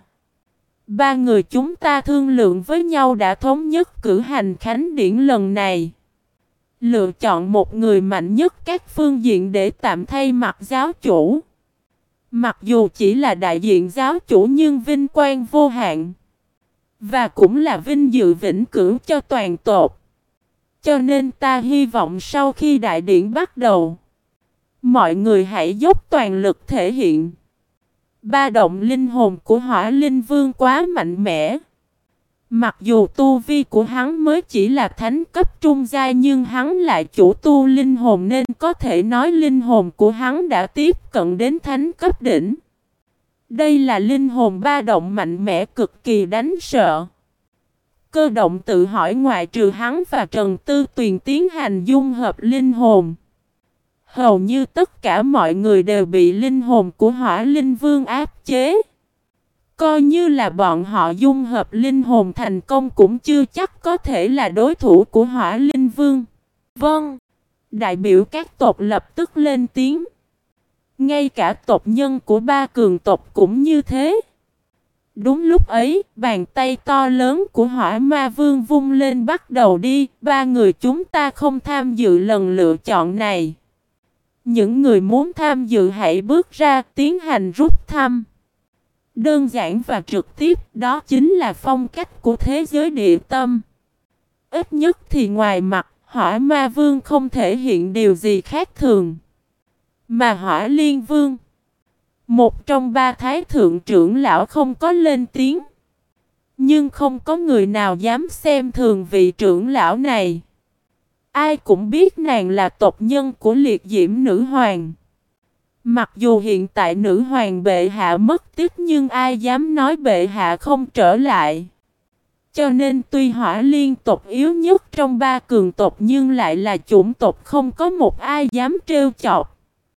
Ba người chúng ta thương lượng với nhau đã thống nhất cử hành khánh điển lần này. Lựa chọn một người mạnh nhất các phương diện để tạm thay mặt giáo chủ. Mặc dù chỉ là đại diện giáo chủ nhưng vinh quang vô hạn. Và cũng là vinh dự vĩnh cửu cho toàn tộc. Cho nên ta hy vọng sau khi đại điện bắt đầu, mọi người hãy dốc toàn lực thể hiện. Ba động linh hồn của hỏa linh vương quá mạnh mẽ. Mặc dù tu vi của hắn mới chỉ là thánh cấp trung giai nhưng hắn lại chủ tu linh hồn nên có thể nói linh hồn của hắn đã tiếp cận đến thánh cấp đỉnh. Đây là linh hồn ba động mạnh mẽ cực kỳ đánh sợ. Cơ động tự hỏi ngoại trừ hắn và Trần Tư Tuyền tiến hành dung hợp linh hồn. Hầu như tất cả mọi người đều bị linh hồn của hỏa linh vương áp chế. Coi như là bọn họ dung hợp linh hồn thành công cũng chưa chắc có thể là đối thủ của hỏa linh vương. Vâng. Đại biểu các tộc lập tức lên tiếng. Ngay cả tộc nhân của ba cường tộc cũng như thế. Đúng lúc ấy, bàn tay to lớn của hỏa ma vương vung lên bắt đầu đi, ba người chúng ta không tham dự lần lựa chọn này. Những người muốn tham dự hãy bước ra tiến hành rút thăm. Đơn giản và trực tiếp đó chính là phong cách của thế giới địa tâm. Ít nhất thì ngoài mặt, hỏa ma vương không thể hiện điều gì khác thường. Mà hỏa liên vương, một trong ba thái thượng trưởng lão không có lên tiếng. Nhưng không có người nào dám xem thường vị trưởng lão này. Ai cũng biết nàng là tộc nhân của liệt diễm nữ hoàng. Mặc dù hiện tại nữ hoàng bệ hạ mất tích nhưng ai dám nói bệ hạ không trở lại. Cho nên tuy hỏa liên tộc yếu nhất trong ba cường tộc nhưng lại là chủng tộc không có một ai dám trêu chọc.